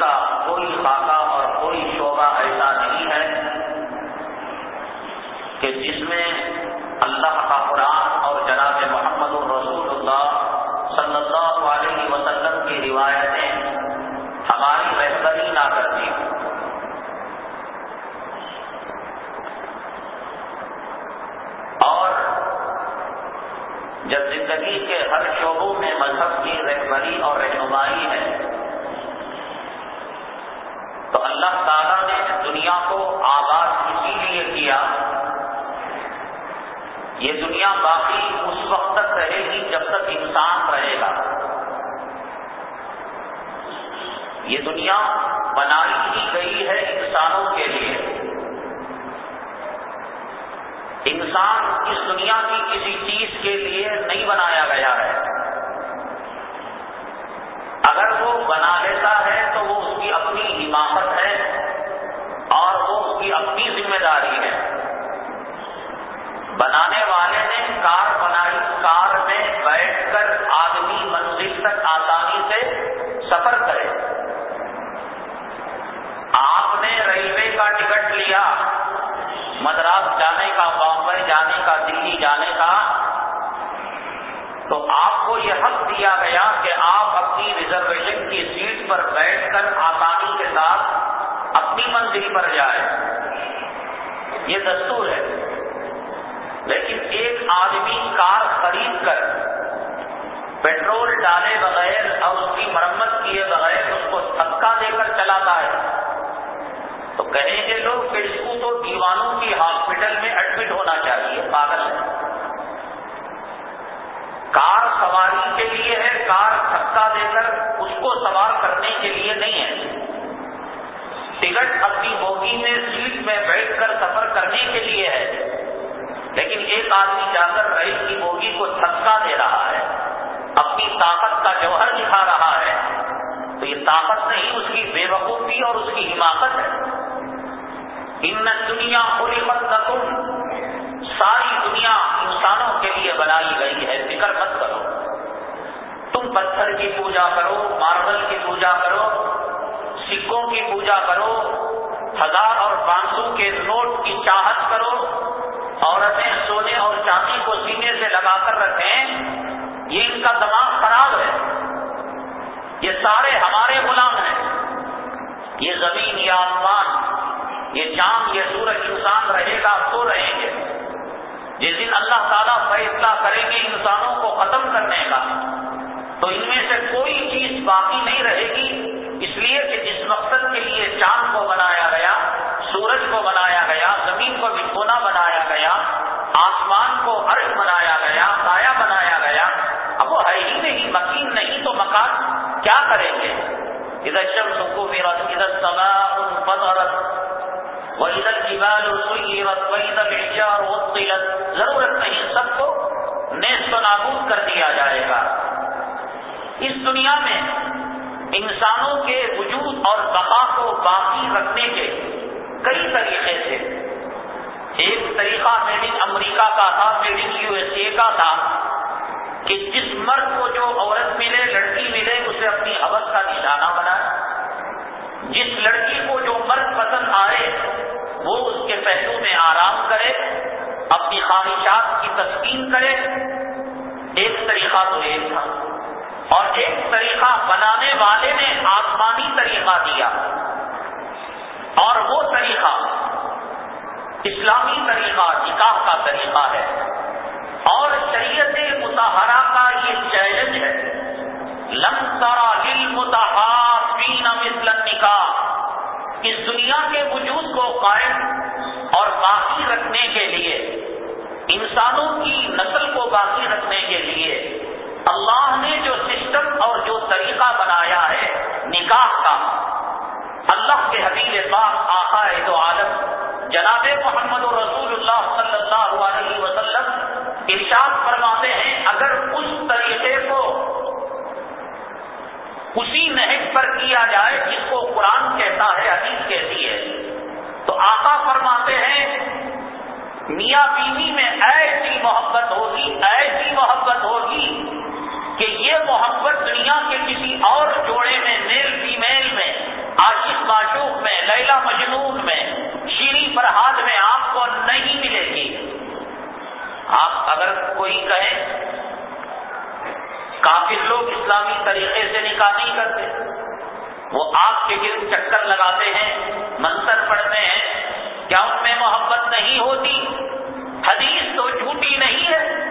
کا کوئی خاکہ اور کوئی شعبہ ایسا نہیں ہے کہ جس میں اللہ کا قرآن اور جناب محمد الرسول اللہ صلی اللہ علیہ وسلم کی روایتیں ہماری رہبری نہ کرتی اور جب زندگی کے ہر شعبوں میں مذہب کی رہبری اور رہنمائی ہے تو اللہ تعالیٰ نے دنیا کو آباد اسی لیے کیا۔ یہ دنیا باقی اس وقت تک رہے گی جب تک انسان رہے گا۔ یہ دنیا بنائی ہی گئی ہے انسانوں کے لیے۔ انسان اس دنیا کی کسی چیز کے لیے نہیں بنایا گیا ہے۔ اگر وہ بنا لیتا ہے کی اپنی حماقت ہے اور وہ اس کی اپنی ذمہ داری ہے۔ بنانے والے نے کار بنائی، کار میں بیٹھ کر آدمی منزل تک آسانی سے سفر کرے۔ آپ نے ریلوے کا ٹکٹ لیا، مدراس جانے کا بامبئی جانے کا، دلی جانے کا تو آپ کو یہ حق دیا گیا کہ آپ اپنی ریزرویشن کی سیٹ پر بیٹھ کر آسانی کے ساتھ اپنی منزل پر جائیں۔ یہ دستور ہے۔ لیکن ایک آدمی کار خرید کر پیٹرول ڈالے بغیر اور اس کی مرمت کیے بغیر اس کو دھکا دے کر چلاتا ہے۔ تو کہیں گے لوگ کہ اس کو تو دیوانوں کی ہاسپٹل میں ایڈمٹ ہونا چاہیے کار سواری کے لیے ہے، کار دھکا دے کر اس کو سوار کرنے کے لیے نہیں ہے۔ ٹکٹ اپنی بوگی میں سیٹ میں بیٹھ کر سفر کرنے کے لیے ہے۔ لیکن ایک آدمی جا کر ریل کی بوگی کو دھکا دے رہا ہے۔ اپنی طاقت کا جوہر دکھا رہا ہے۔ تو یہ طاقت نہیں، اس کی بے وقوفی اور اس کی حماقت ہے۔ ان دنیا پوری مت ساری دنیا انسانوں کے لیے بنائی گئی ہے فکر مت کرو۔ تم پتھر کی پوجا کرو، ماربل کی پوجا کرو، سکوں کی پوجا کرو، ہزار اور پانچ سو کے نوٹ کی چاہت کرو، عورتیں سونے اور چاندی کو سینے سے لگا کر رکھیں، یہ ان کا دماغ خراب ہے۔ یہ سارے ہمارے غلام ہیں۔ یہ زمین یا آسمان، یہ چاند، یہ سورج انسان رہے گا تو رہیں گے۔ جس دن اللہ تعالیٰ فیصلہ کریں گے انسانوں کو ختم کرنے کا، تو ان میں سے کوئی چیز باقی نہیں رہے گی۔ اس لیے کہ جس مقصد کے لیے چاند کو بنایا گیا، سورج کو بنایا گیا، زمین کو بھگونا بنایا گیا، آسمان کو عرض بنایا گیا، سایہ بنایا گیا، اب وہ ہے ہی نہیں، مکین نہیں تو مکان کیا کریں گے؟ ادھر شمس کو میرا ادھر سما وہ ادھر جیوال ادھر ضرورت نہیں سب کو نیست و نابود کر دیا جائے گا۔ اس دنیا میں انسانوں کے وجود اور بقا کو باقی رکھنے کے کئی طریقے تھے۔ ایک طریقہ میڈ ان امریکہ کا تھا made in U S A کا تھا کہ جس مرد کو جو عورت ملے، لڑکی ملے، اسے اپنی حوث کا نشانہ بنائے۔ جس لڑکی کو جو مرد پسند آئے، وہ اس کے پہلو میں آرام کرے، اپنی خواہشات کی تسکین کرے۔ ایک طریقہ تو ایک تھا۔ اور ایک طریقہ بنانے والے نے آسمانی طریقہ دیا۔ اور وہ طریقہ اسلامی طریقہ، نکاح کا طریقہ ہے۔ اور شریعت متحرہ کا یہ چیلنج ہے۔ لمسرا دل مثل نکاح اس دنیا کے وجود کو قائم اور باقی رکھنے کے لیے، انسانوں کی نسل کو باقی رکھنے کے لیے، اللہ نے جو سسٹم اور جو طریقہ بنایا ہے نکاح کا، اللہ کے حبیب پاک آقا ہے تو عالم جناب محمد رسول میاں بیوی میں ایسی محبت ہوگی، ایسی محبت ہوگی کہ یہ محبت دنیا کے کسی اور جوڑے میں، میل فیمیل میں، عاشق معشوق میں لیلا مجنون میں شیری فرحاد میں آپ کو نہیں ملے گی۔ آپ اگر کوئی کہیں کافی لوگ اسلامی طریقے سے نکاح نہیں کرتے، وہ آپ کے گرد چکر لگاتے ہیں منتر پڑھتے ہیں، کیا ان میں محبت نہیں ہوتی؟ حدیث تو جھوٹی نہیں ہے۔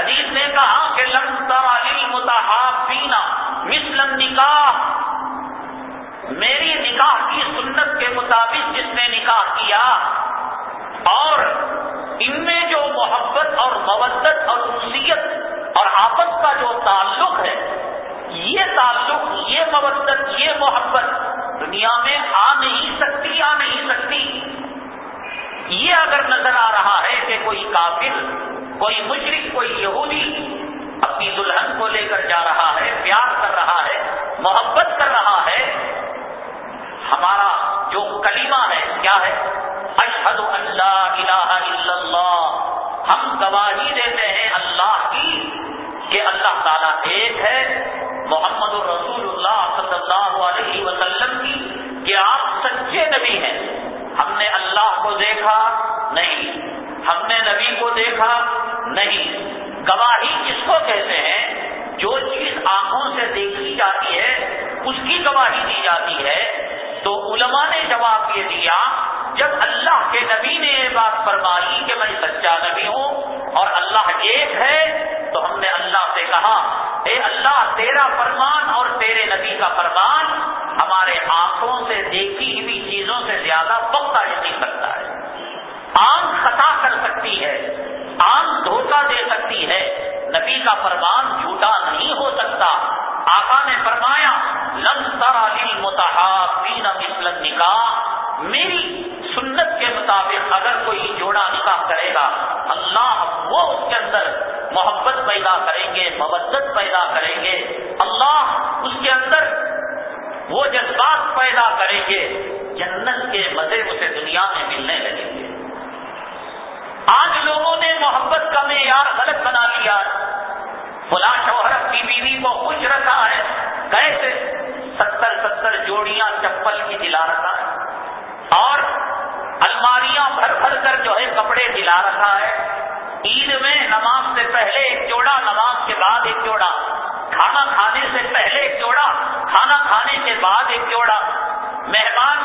حدیث نے کہا کہ لم ترا متحابینا مثل نکاح میری نکاح کی سنت کے مطابق جس نے نکاح کیا اور ان میں جو محبت اور مودت اور نصیت اور آپس کا جو تعلق ہے، یہ تعلق، یہ مودت، یہ محبت دنیا میں آ نہیں سکتی، آ نہیں سکتی۔ یہ اگر نظر آ رہا ہے کہ کوئی کافر، کوئی مشرق کوئی یہودی اپنی دلہن کو لے کر جا رہا ہے، پیار کر رہا ہے، محبت کر رہا ہے، ہمارا جو کلمہ ہے، کیا ہے؟ اشہد اللہ الہ الا اللہ۔ ہم گواہی دیتے ہیں اللہ کی کہ اللہ تعالیٰ ایک ہے۔ محمد الرسول اللہ صلی اللہ علیہ وسلم کی کہ آپ سچے نبی ہیں۔ ہم نے اللہ کو دیکھا نہیں۔ ہم نے نبی کو دیکھا نہیں۔ گواہی کس کو کہتے ہیں؟ جو چیز آنکھوں سے دیکھی جاتی ہے، اس کی گواہی دی جاتی ہے۔ تو علماء نے جواب یہ دیا، جب اللہ کے نبی نے یہ بات فرمائی کہ میں سچا نبی ہوں اور اللہ ایک ہے، تو ہم نے اللہ سے کہا، اے اللہ، تیرا فرمان اور تیرے نبی کا فرمان ہمارے آنکھوں سے دیکھی ہوئی چیزوں سے زیادہ پختہ یقین کرتا ہے۔ آنکھ خطا کر سکتی ہے، آنکھ دھوکہ دے سکتی ہے نبی کا فرمان جھوٹا نہیں ہو سکتا۔ آقا نے فرمایا، لن ترا للمتحابین مثل نکاح میری سنت کے مطابق اگر کوئی جوڑا نکاح کرے گا، اللہ وہ اس کے اندر محبت پیدا کریں گے مبت پیدا کریں گے۔ اللہ اس کے اندر وہ جذبات پیدا کریں گے، جنت کے مزے اسے دنیا میں ملنے لگیں گے۔ آج لوگوں نے محبت کا معیار غلط بنا لیا فلاں شوہر کی بیوی کو خوش رکھا ہے۔ کیسے ستر ستر جوڑیاں چپل کی دلا رکھا ہے۔ اور الماریاں بھر بھر کر جو ہے کپڑے دلا رکھا ہے۔ عید میں نماز سے پہلے ایک جوڑا، نماز کے بعد ایک جوڑا۔ کھانا کھانے سے پہلے ایک جوڑا، کھانا کھانے کے بعد ایک جوڑا۔ مہمان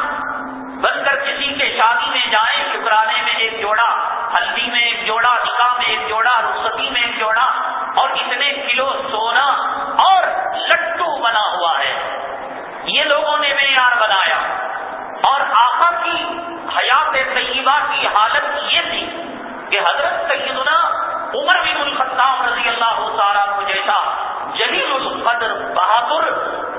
بن کر کسی کے شادی میں جائیں، شکرانے میں ایک جوڑا۔ ہلدی میں ایک جوڑا نکاح میں ایک جوڑا، رخصتی میں ایک جوڑا، اور اتنے کلو سونا اور لٹو بنا ہوا ہے۔ یہ لوگوں نے معیار بنایا۔ اور آقا کی حیات طیبہ کی حالت یہ تھی کہ حضرت سیدنا عمر بن الخطاب رضی اللہ تعالیٰ کو جیسا جلیل القدر بہادر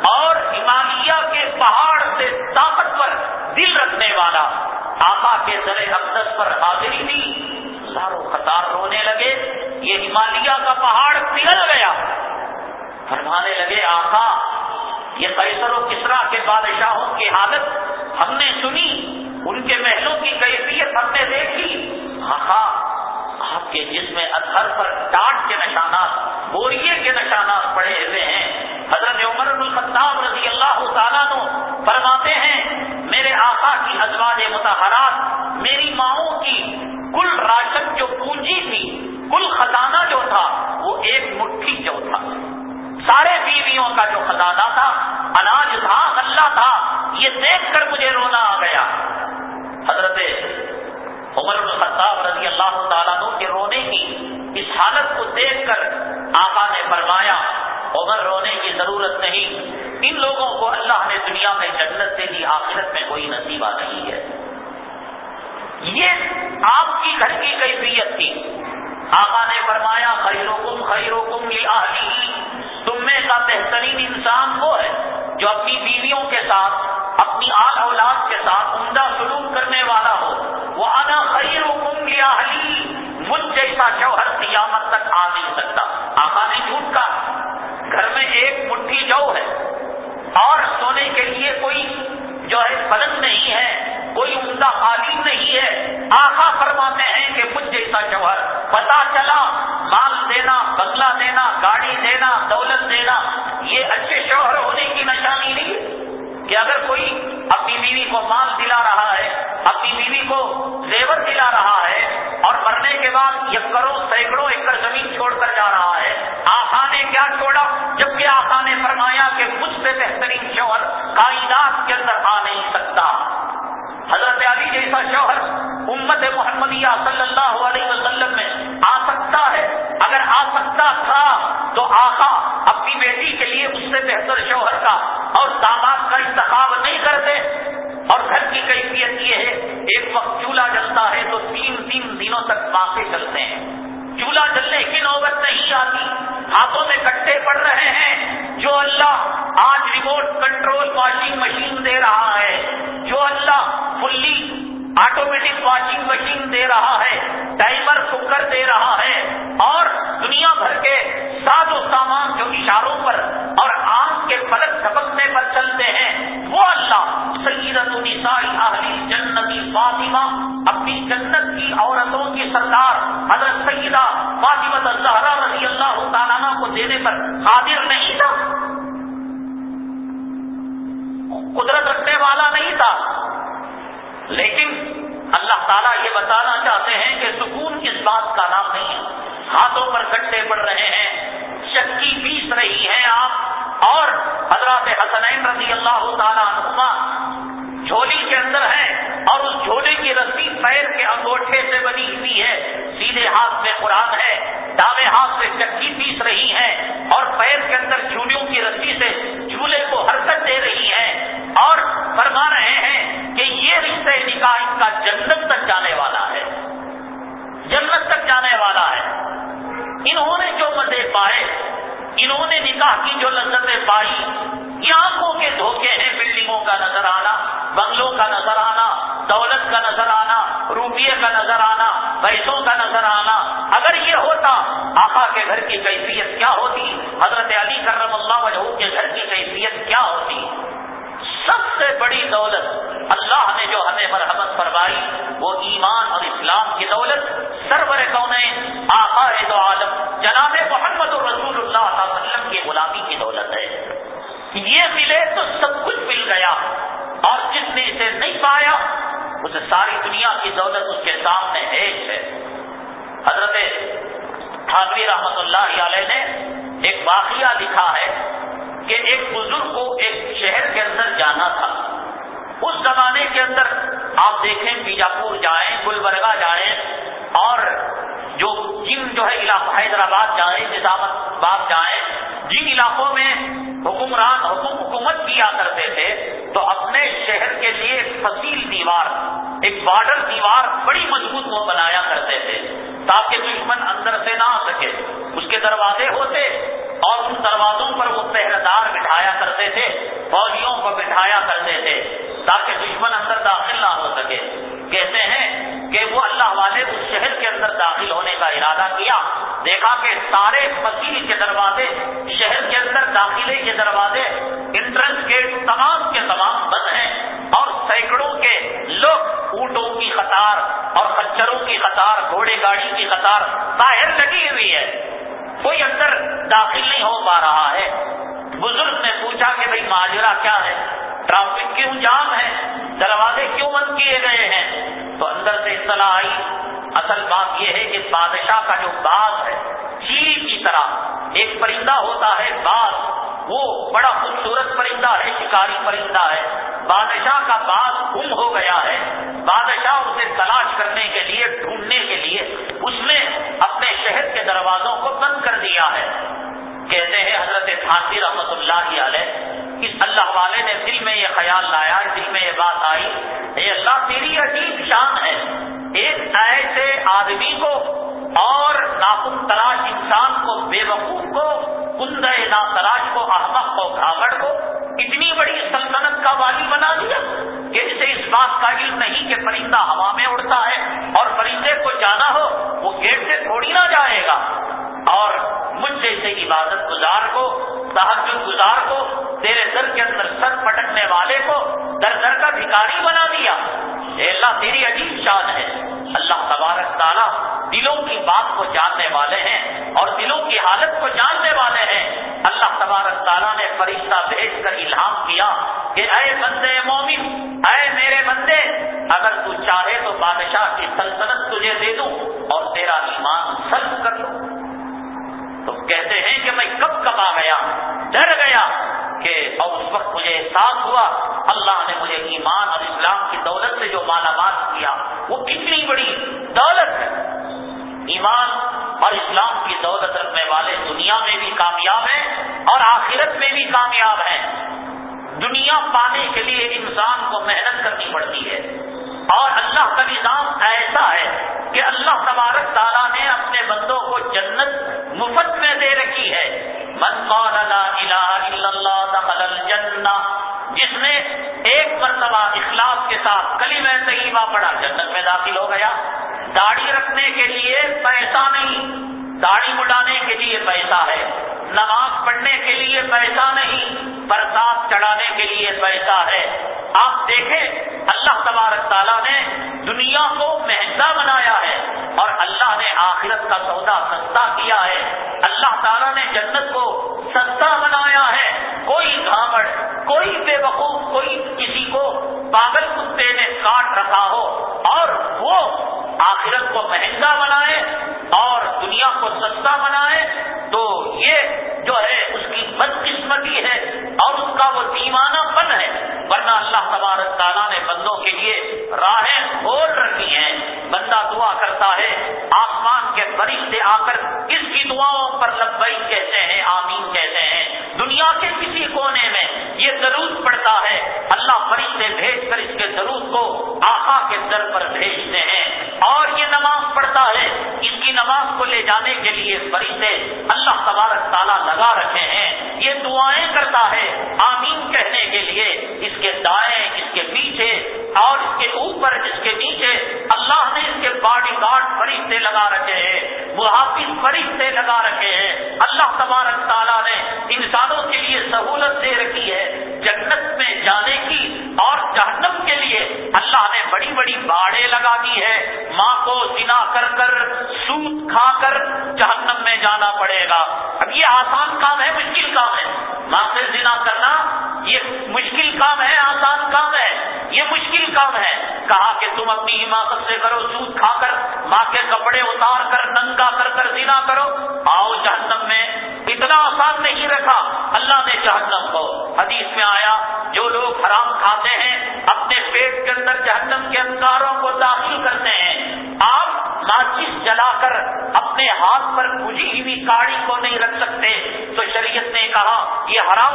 اور ہمالیہ کے پہاڑ سے طاقتور دل رکھنے والا آقا کے سر اقدس پر حاضری تھی سارو قطار رونے لگے، یہ ہمالیہ کا پہاڑ پگھل گیا۔ فرمانے لگے، آقا، یہ قیصر و کسرا کے بادشاہوں کی حالت ہم نے سنی، ان کے محلوں کی کیفیت ہم نے دیکھی۔ آقا، آپ کے جسم اثر پر ٹاٹ کے نشانات۔ بوریے کے نشانات پڑے ہوئے ہیں۔ حضرت عمر الخطاب رضی اللہ تعالیٰ نو فرماتے ہیں، میرے آقا کی ازواج متحرات میری ماؤں کی کل راشن جو پونجی تھی، کل خزانہ جو تھا، وہ ایک مٹھی جو تھا۔ سارے بیویوں کا جو خزانہ تھا، اناج تھا اللہ تھا، یہ دیکھ کر مجھے رونا آ گیا۔ حضرت عمر الخطاب رضی اللہ تعالیٰ کے رونے کی اس حالت کو دیکھ کر آقا نے فرمایا، عمر رونے کی ضرورت نہیں، ان لوگوں کو اللہ نے دنیا میں جنت سے دی آخرت میں کوئی نصیبہ نہیں ہے۔ یہ آپ کی گھر کی کیفیت تھی۔ آقا نے فرمایا خیرو خیرو کم یہ تم میں کا بہترین انسان وہ ہے جو اپنی بیویوں کے ساتھ، اپنی آل اولاد کے ساتھ عمدہ سلوک کرنے والا ہو۔ مجھ جیسا شوہر قیامت تک آ نہیں سکتا۔ آقا نے جھوٹ کا گھر میں ایک مٹھی جو ہے، اور سونے کے لیے کوئی جو ہے پلنگ نہیں ہے، کوئی عمدہ قالین نہیں ہے۔ آخا فرماتے ہیں کہ مجھ جیسا شوہر پتا چلا، مال دینا بگلا دینا، گاڑی دینا، دولت دینا، یہ اچھے شوہر ہونے کی نشانی نہیں۔ ہے کہ اگر کوئی اپنی بیوی کو مال دلا رہا ہے، اپنی بیوی کو زیور دلا رہا ہے اور مرنے کے بعد کرو سینکڑوں ایکڑ زمین چھوڑ کر جا رہا ہے آخا نے کیا چھوڑا؟ جبکہ آخا نے فرمایا کہ مجھ سے بہترین شوہر کائنات کے اندر آ نہیں سکتا۔ حضرت علی جیسا شوہر امت محمدیہ صلی اللہ علیہ وسلم میں آ سکتا ہے۔ اگر آ سکتا تھا تو آقا اپنی بیٹی کے لیے اس سے بہتر شوہر کا اور داماد کا انتخاب نہیں کرتے اور گھر کی کیفیت یہ ہے، ایک وقت چولہا جلتا ہے تو تین تین دنوں تک بانسیں چلتے ہیں۔ چولہا جلنے کی نوبت نہیں آتی۔ ہاتھوں میں کٹے پڑ رہے ہیں۔ جو اللہ آج ریموٹ کنٹرول واشنگ مشین دے رہا ہے، جو اللہ فلی آٹومیٹک واشنگ مشین دے رہا ہے ٹائمر کوکر دے رہا ہے، اور دنیا بھر کے ساز و سامان جو اشاروں پر اور آم کے پلک دھپکنے پر چلتے ہیں، وہ اللہ سیدت اہلی جنتی فاطمہ اپنی جنت کی عورتوں کی سردار حضرت سیدہ فاطمت الزہرا رضی اللہ تعالیٰ کو دینے پر قادر نہیں تھا۔ قدرت رکھنے والا نہیں تھا۔ لیکن اللہ تعالیٰ یہ بتانا چاہتے ہیں کہ سکون اس بات کا نام نہیں ہے۔ ہاتھوں پر کٹے پڑ رہے ہیں، شکی پیس رہی ہیں آپ۔ اور حضرات حسنین رضی اللہ تعالیٰ عنما جھولی کے اندر ہے اور اس جھولے کی رسی پیر کے انگوٹھے سے بنی ہوئی ہے۔ سیدھے ہاتھ میں قرآن ہے داوے ہاتھ سے چکی پیس رہی ہے اور پیر کے اندر جھولیوں کی رسی سے جھولے کو حرکت دے رہی ہے اور فرما رہے ہیں کہ یہ رشتے نکاح ان کا جنت تک جانے والا ہے۔ جنت تک جانے والا ہے۔ انہوں نے جو مزے پائے، انہوں نے نکاح کی جو لذتیں پائی، یہ آنکھوں کے دھوکے ہیں، بلڈنگوں کا نظر آنا، بنگلوں کا نظر آنا، دولت کا نظر آنا، روپیے کا نظر آنا، پیسوں کا نظر آنا۔ اگر یہ ہوتا، آقا کے گھر کی کیفیت کیا ہوتی؟ حضرت علی کرم اللہ وجہ کے گھر کی کیفیت کیا ہوتی؟ سب سے بڑی دولت اللہ نے جو ہمیں مرحمت فرمائی، وہ ایمان اور اسلام کی دولت۔ سرور کون آقا دو عالم، جناب محمد رسول اللہ علیہ وسلم کی غلامی کی دولت ہے۔ یہ ملے تو سب کچھ مل گیا۔ اور جس نے اسے نہیں پایا، اسے ساری دنیا کی دولت اس کے سامنے ایک ہے۔ حضرت ٹھاکری رحمت اللہ علیہ نے ایک واقعہ لکھا ہے۔ کہ ایک بزرگ کو ایک شہر کے اندر جانا تھا۔ اس زمانے کے اندر آپ دیکھیں بیجاپور جائیں، گلبرگہ جائیں اور جو جن جو ہے علاقہ حیدرآباد جائیں نظام آباد جائیں، جن علاقوں میں حکمران، حکم حکومت کیا کرتے تھے، تو اپنے شہر کے لیے ایک فصیل دیوار، ایک بارڈر دیوار بڑی مضبوط وہ بنایا کرتے تھے تاکہ دشمن اندر سے نہ آ سکے۔ اس کے دروازے ہوتے اور ان دروازوں پر وہ پہرے دار بٹھایا کرتے تھے، فوجیوں کو بٹھایا کرتے تھے، تاکہ دشمن اندر داخل نہ ہو سکے۔ کہتے ہیں کہ وہ اللہ والے اس شہر کے اندر داخل ہونے کا ارادہ کیا۔ دیکھا کہ سارے فصیل کے دروازے شہر کے اندر داخلے کے دروازے، انٹرنس گیٹ تمام کے تمام بند ہیں اور سینکڑوں کے لوگ اونٹوں کی قطار اور کچروں کی قطار، گھوڑے گاڑی کی قطار باہر لگی ہوئی ہے۔ کوئی اندر داخل نہیں ہو پا رہا ہے۔ بزرگ نے پوچھا کہ بھائی ماجرا کیا ہے؟ ٹرافک کیوں جام ہے؟ دروازے کیوں بند کیے گئے ہیں؟ تو اندر سے اطلاع آئی۔ اصل بات یہ ہے کہ بادشاہ کا جو باز ہے، چیل کی طرح ایک پرندہ ہوتا ہے باز وہ بڑا خوبصورت پرندہ ہے، شکاری پرندہ ہے۔ بادشاہ کا باغ گم ہو گیا ہے۔ بادشاہ اسے تلاش کرنے کے لیے، ڈھونڈنے کے لیے اس نے اپنے شہر کے دروازوں کو بند کر دیا ہے۔ کہتے ہیں حضرت خانسی رحمت اللہ علیہ، اس اللہ والے نے دل میں یہ خیال لایا، دل میں یہ بات آئی، اے اللہ تیری عجیب شان ہے۔ ایک ایسے آدمی کو اور ناخن تلاش انسان کو بے وقوف کو کند نا تلاش کو احمد کو گھاگڑ کو اتنی بڑی سلطنت کا والی بنا دیا کہ اسے اس بات کا علم نہیں کہ پرندہ ہوا میں اڑتا ہے اور پرندے کو جانا ہو، وہ گیٹ سے تھوڑی نہ جائے گا۔ اور مجھ جیسے عبادت گزار کو، تحجد گزار کو، تیرے سر کے اندر سر پٹکنے والے کو در در کا بھکاری بنا دیا۔ اے اللہ، تیری عجیب شان ہے۔ اللہ تبارک تعالیٰ دلوں کی بات کو جاننے والے ہیں اور دلوں کی حالت کو جاننے والے ہیں۔ اللہ تبارک تعالیٰ نے فرشتہ بھیج کر الہام کیا کہ اے بندے مومن، اے میرے بندے، اگر تو چاہے تو بادشاہ کی سلطنت تجھے دے دوں اور تیرا ایمان سلب کر لوں۔ تو کہتے ہیں کہ میں کب کب آ گیا؟ ڈر گیا کہ اور اس وقت مجھے احساس ہوا، اللہ نے مجھے ایمان اور اسلام کی دولت سے جو مالا مال کیا، وہ کتنی بڑی دولت ہے۔ ایمان اور اسلام کی دولت رکھنے والے دنیا میں بھی کامیاب ہیں اور آخرت میں بھی کامیاب ہیں۔ دنیا پانے کے لیے انسان کو محنت کرنی پڑتی ہے۔ اور اللہ کا نظام ایسا ہے کہ اللہ تبارک تعالیٰ نے اپنے بندوں کو جنت مفت میں دے رکھی ہے۔ من قال لا الہ الا اللہ دخل الجنہ، جس نے ایک مرتبہ اخلاق کے ساتھ کلی میں طیبہ پڑا جنت میں داخل ہو گیا۔ داڑھی رکھنے کے لیے پیسہ نہیں، داڑھی مڈانے کے لیے پیسہ ہے۔ نماز پڑھنے کے لیے پیسہ نہیں برسات چڑھانے کے لیے پیسہ ہے۔ آپ دیکھیں تعالیٰ نے دنیا کو مہنگا بنایا ہے اور اللہ نے آخرت کا سودا سستا کیا ہے۔ اللہ تعالیٰ نے جنت کو سستا بنایا ہے۔ کوئی گھاگڑ کوئی بے وقوف، کوئی کسی کو پاگل کتے نے کاٹ رکھا ہو اور وہ آخرت کو مہنگا بنائے اور دنیا کو سستا بنائے تو یہ جو ہے، اس کی بدقسمتی ہے اور اس کا وہ دیوانہ پن ہے۔ ورنہ اللہ تبارک تعالیٰ نے بندوں کے لیے دنیا کے کسی کونے میں یہ ضرور پڑتا ہے، اللہ فرشتے بھیج کر اس کے ضرور کو آقا کے در پر بھیجتے ہیں۔ اور یہ نماز پڑھتا ہے، اس کی نماز کو لے جانے کے لیے فرشتے اللہ تبارک تعالیٰ لگا رکھے ہیں۔ یہ دعائیں کرتا ہے آمین کہنے کے لیے، اس کے دائیں، اس کے پیچھے اور اس کے اوپر اس کے نیچے اللہ نے اس کے باڈی گارڈ فرشتے لگا رکھے ہیں۔ محافظ فرشتے لگا رکھے ہیں۔ اللہ تبارک تعالیٰ نے انسانوں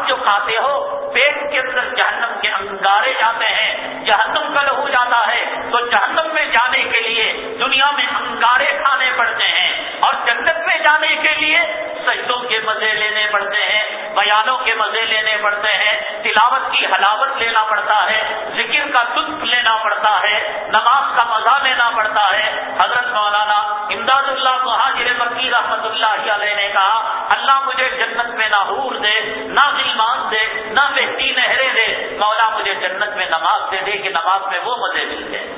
جو کھاتے ہو، پیٹ کے اندر جہنم کے انگارے جاتے ہیں، جہنم کل ہو جاتا ہے۔ تو جہنم میں جانے کے لیے دنیا میں انگارے کھانے پڑتے ہیں اور جنت میں جانے کے لیے سجدوں کے مزے لینے پڑتے ہیں، بیانوں کے مزے لینے پڑتے ہیں۔ تلاوت کی حلاوت لینا پڑتا ہے، ذکر کا لطف لینا پڑتا ہے، نماز کا مزہ لینا پڑتا ہے۔ حضرت مولانا امداد اللہ مہاجر مکی رحمت اللہ علیہ نے کہا، اللہ مجھے جنت میں نہ حور دے، نہ ظلمان دے، نہ بہتی نہریں دے۔ مولا مجھے جنت میں نماز دے دے کہ نماز میں وہ مزے ملتے۔ ہیں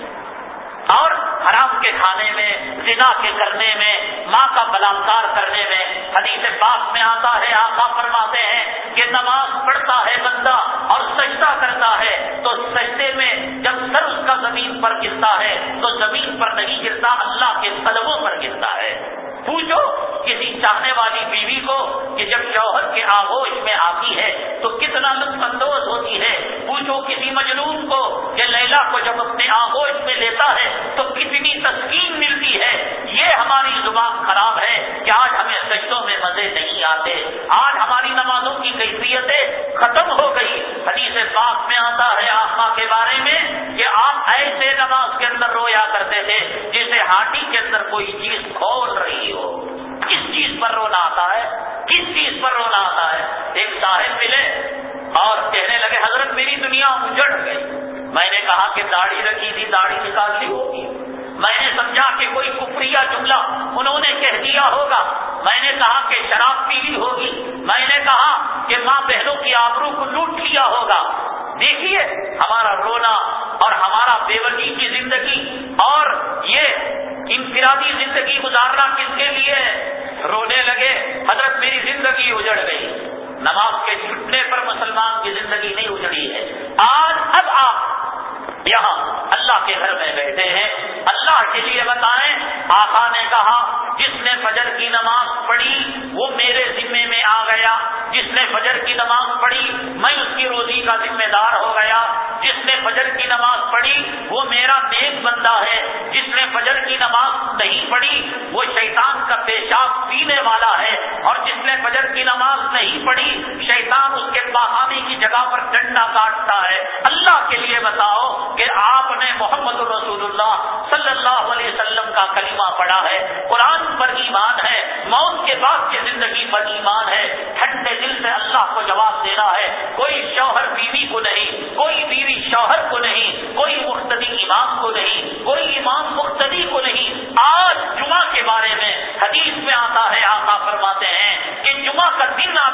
اور حرام کے کھانے میں، زنا کے کرنے میں، ماں کا بلاکار کرنے میں حدیث پاک میں آتا ہے، آقا فرماتے ہیں کہ نماز پڑھتا ہے بندہ اور سجدہ کرتا ہے، تو سجدے میں جب سر اس کا زمین پر گرتا ہے، تو زمین پر نہیں گرتا، اللہ کے قدموں پر گرتا ہے۔ پوچھو کسی چاہنے والی بیوی کو کہ جب جوہر کے آغوش میں آتی ہے تو کتنا لطف اندوز ہوتی ہے؟ پوچھو کسی مجنون کو کہ لیلا کو جب اپنے آغوش میں لیتا ہے تو کتنی تسکین ملتی ہے؟ یہ ہماری زبان خراب ہے کہ آج ہمیں سجدوں میں مزے نہیں آتے۔ آج ہماری نمازوں کی کیفیتیں ختم ہو گئی۔ حدیث پاک میں آتا ہے آسما کے بارے میں کہ آپ ایسے نماز کے اندر رویا کرتے تھے جسے ہاٹی کے اندر کوئی چیز کھول رہی ہو۔ کس چیز پر رونا آتا ہے۔ کس چیز پر رونا آتا ہے، ایک صاحب ملے اور کہنے لگے، حضرت، میری دنیا اجڑ گئی۔ میں نے کہا کہ داڑھی رکھی تھی، داڑھی نکال لی ہوگی۔ میں نے سمجھا کہ کوئی کفری جملہ انہوں نے کہہ دیا ہوگا۔ میں نے کہا کہ شراب پی لی ہوگی۔ میں نے کہا کہ ماں بہنوں کی آبرو کو لوٹ لیا ہوگا۔ دیکھیے، ہمارا رونا اور ہمارا بیوگی کی زندگی اور یہ انفرادی زندگی گزارنا کس کے لیے رونے لگے، حضرت میری زندگی اجڑ گئی۔ نماز کے چھٹنے پر مسلمان کی زندگی نہیں اجڑی ہے۔ آج اب آپ یہاں اللہ کے گھر میں بیٹھے ہیں۔ اللہ کے لیے بتائیں، آقا نے کہا، جس نے فجر کی نماز پڑھی، وہ میرے ذمے میں آ گیا۔ جس نے فجر کی نماز پڑھی، میں اس کی روزی کا ذمہ دار ہو گیا۔ جس نے فجر کی نماز پڑھی، وہ میرا نیک بندہ ہے۔ جس نے فجر کی نماز نہیں پڑھی، وہ شیطان کا پیشاب پینے والا ہے۔ اور جس نے فجر کی نماز نہیں پڑھی، شیطان اس کے بہانے کی جگہ پر ڈنڈا کاٹتا ہے۔ اللہ کے لیے بتاؤ کہ آپ نے محمد رسول اللہ صلی اللہ علیہ وسلم کا کلمہ پڑھا ہے۔ قرآن پر ایمان ہے، موت کے بعد کی زندگی پر ایمان ہے۔ ٹھنڈے دل سے اللہ کو جواب دینا ہے۔ کوئی شوہر بیوی کو نہیں، کوئی بیوی شوہر کو نہیں، کوئی مختلف امام کو نہیں، کوئی امام مختلف کو نہیں۔ آج جمعہ کے بارے میں حدیث میں آتا ہے، آقا فرماتے ہیں کہ جمعہ کا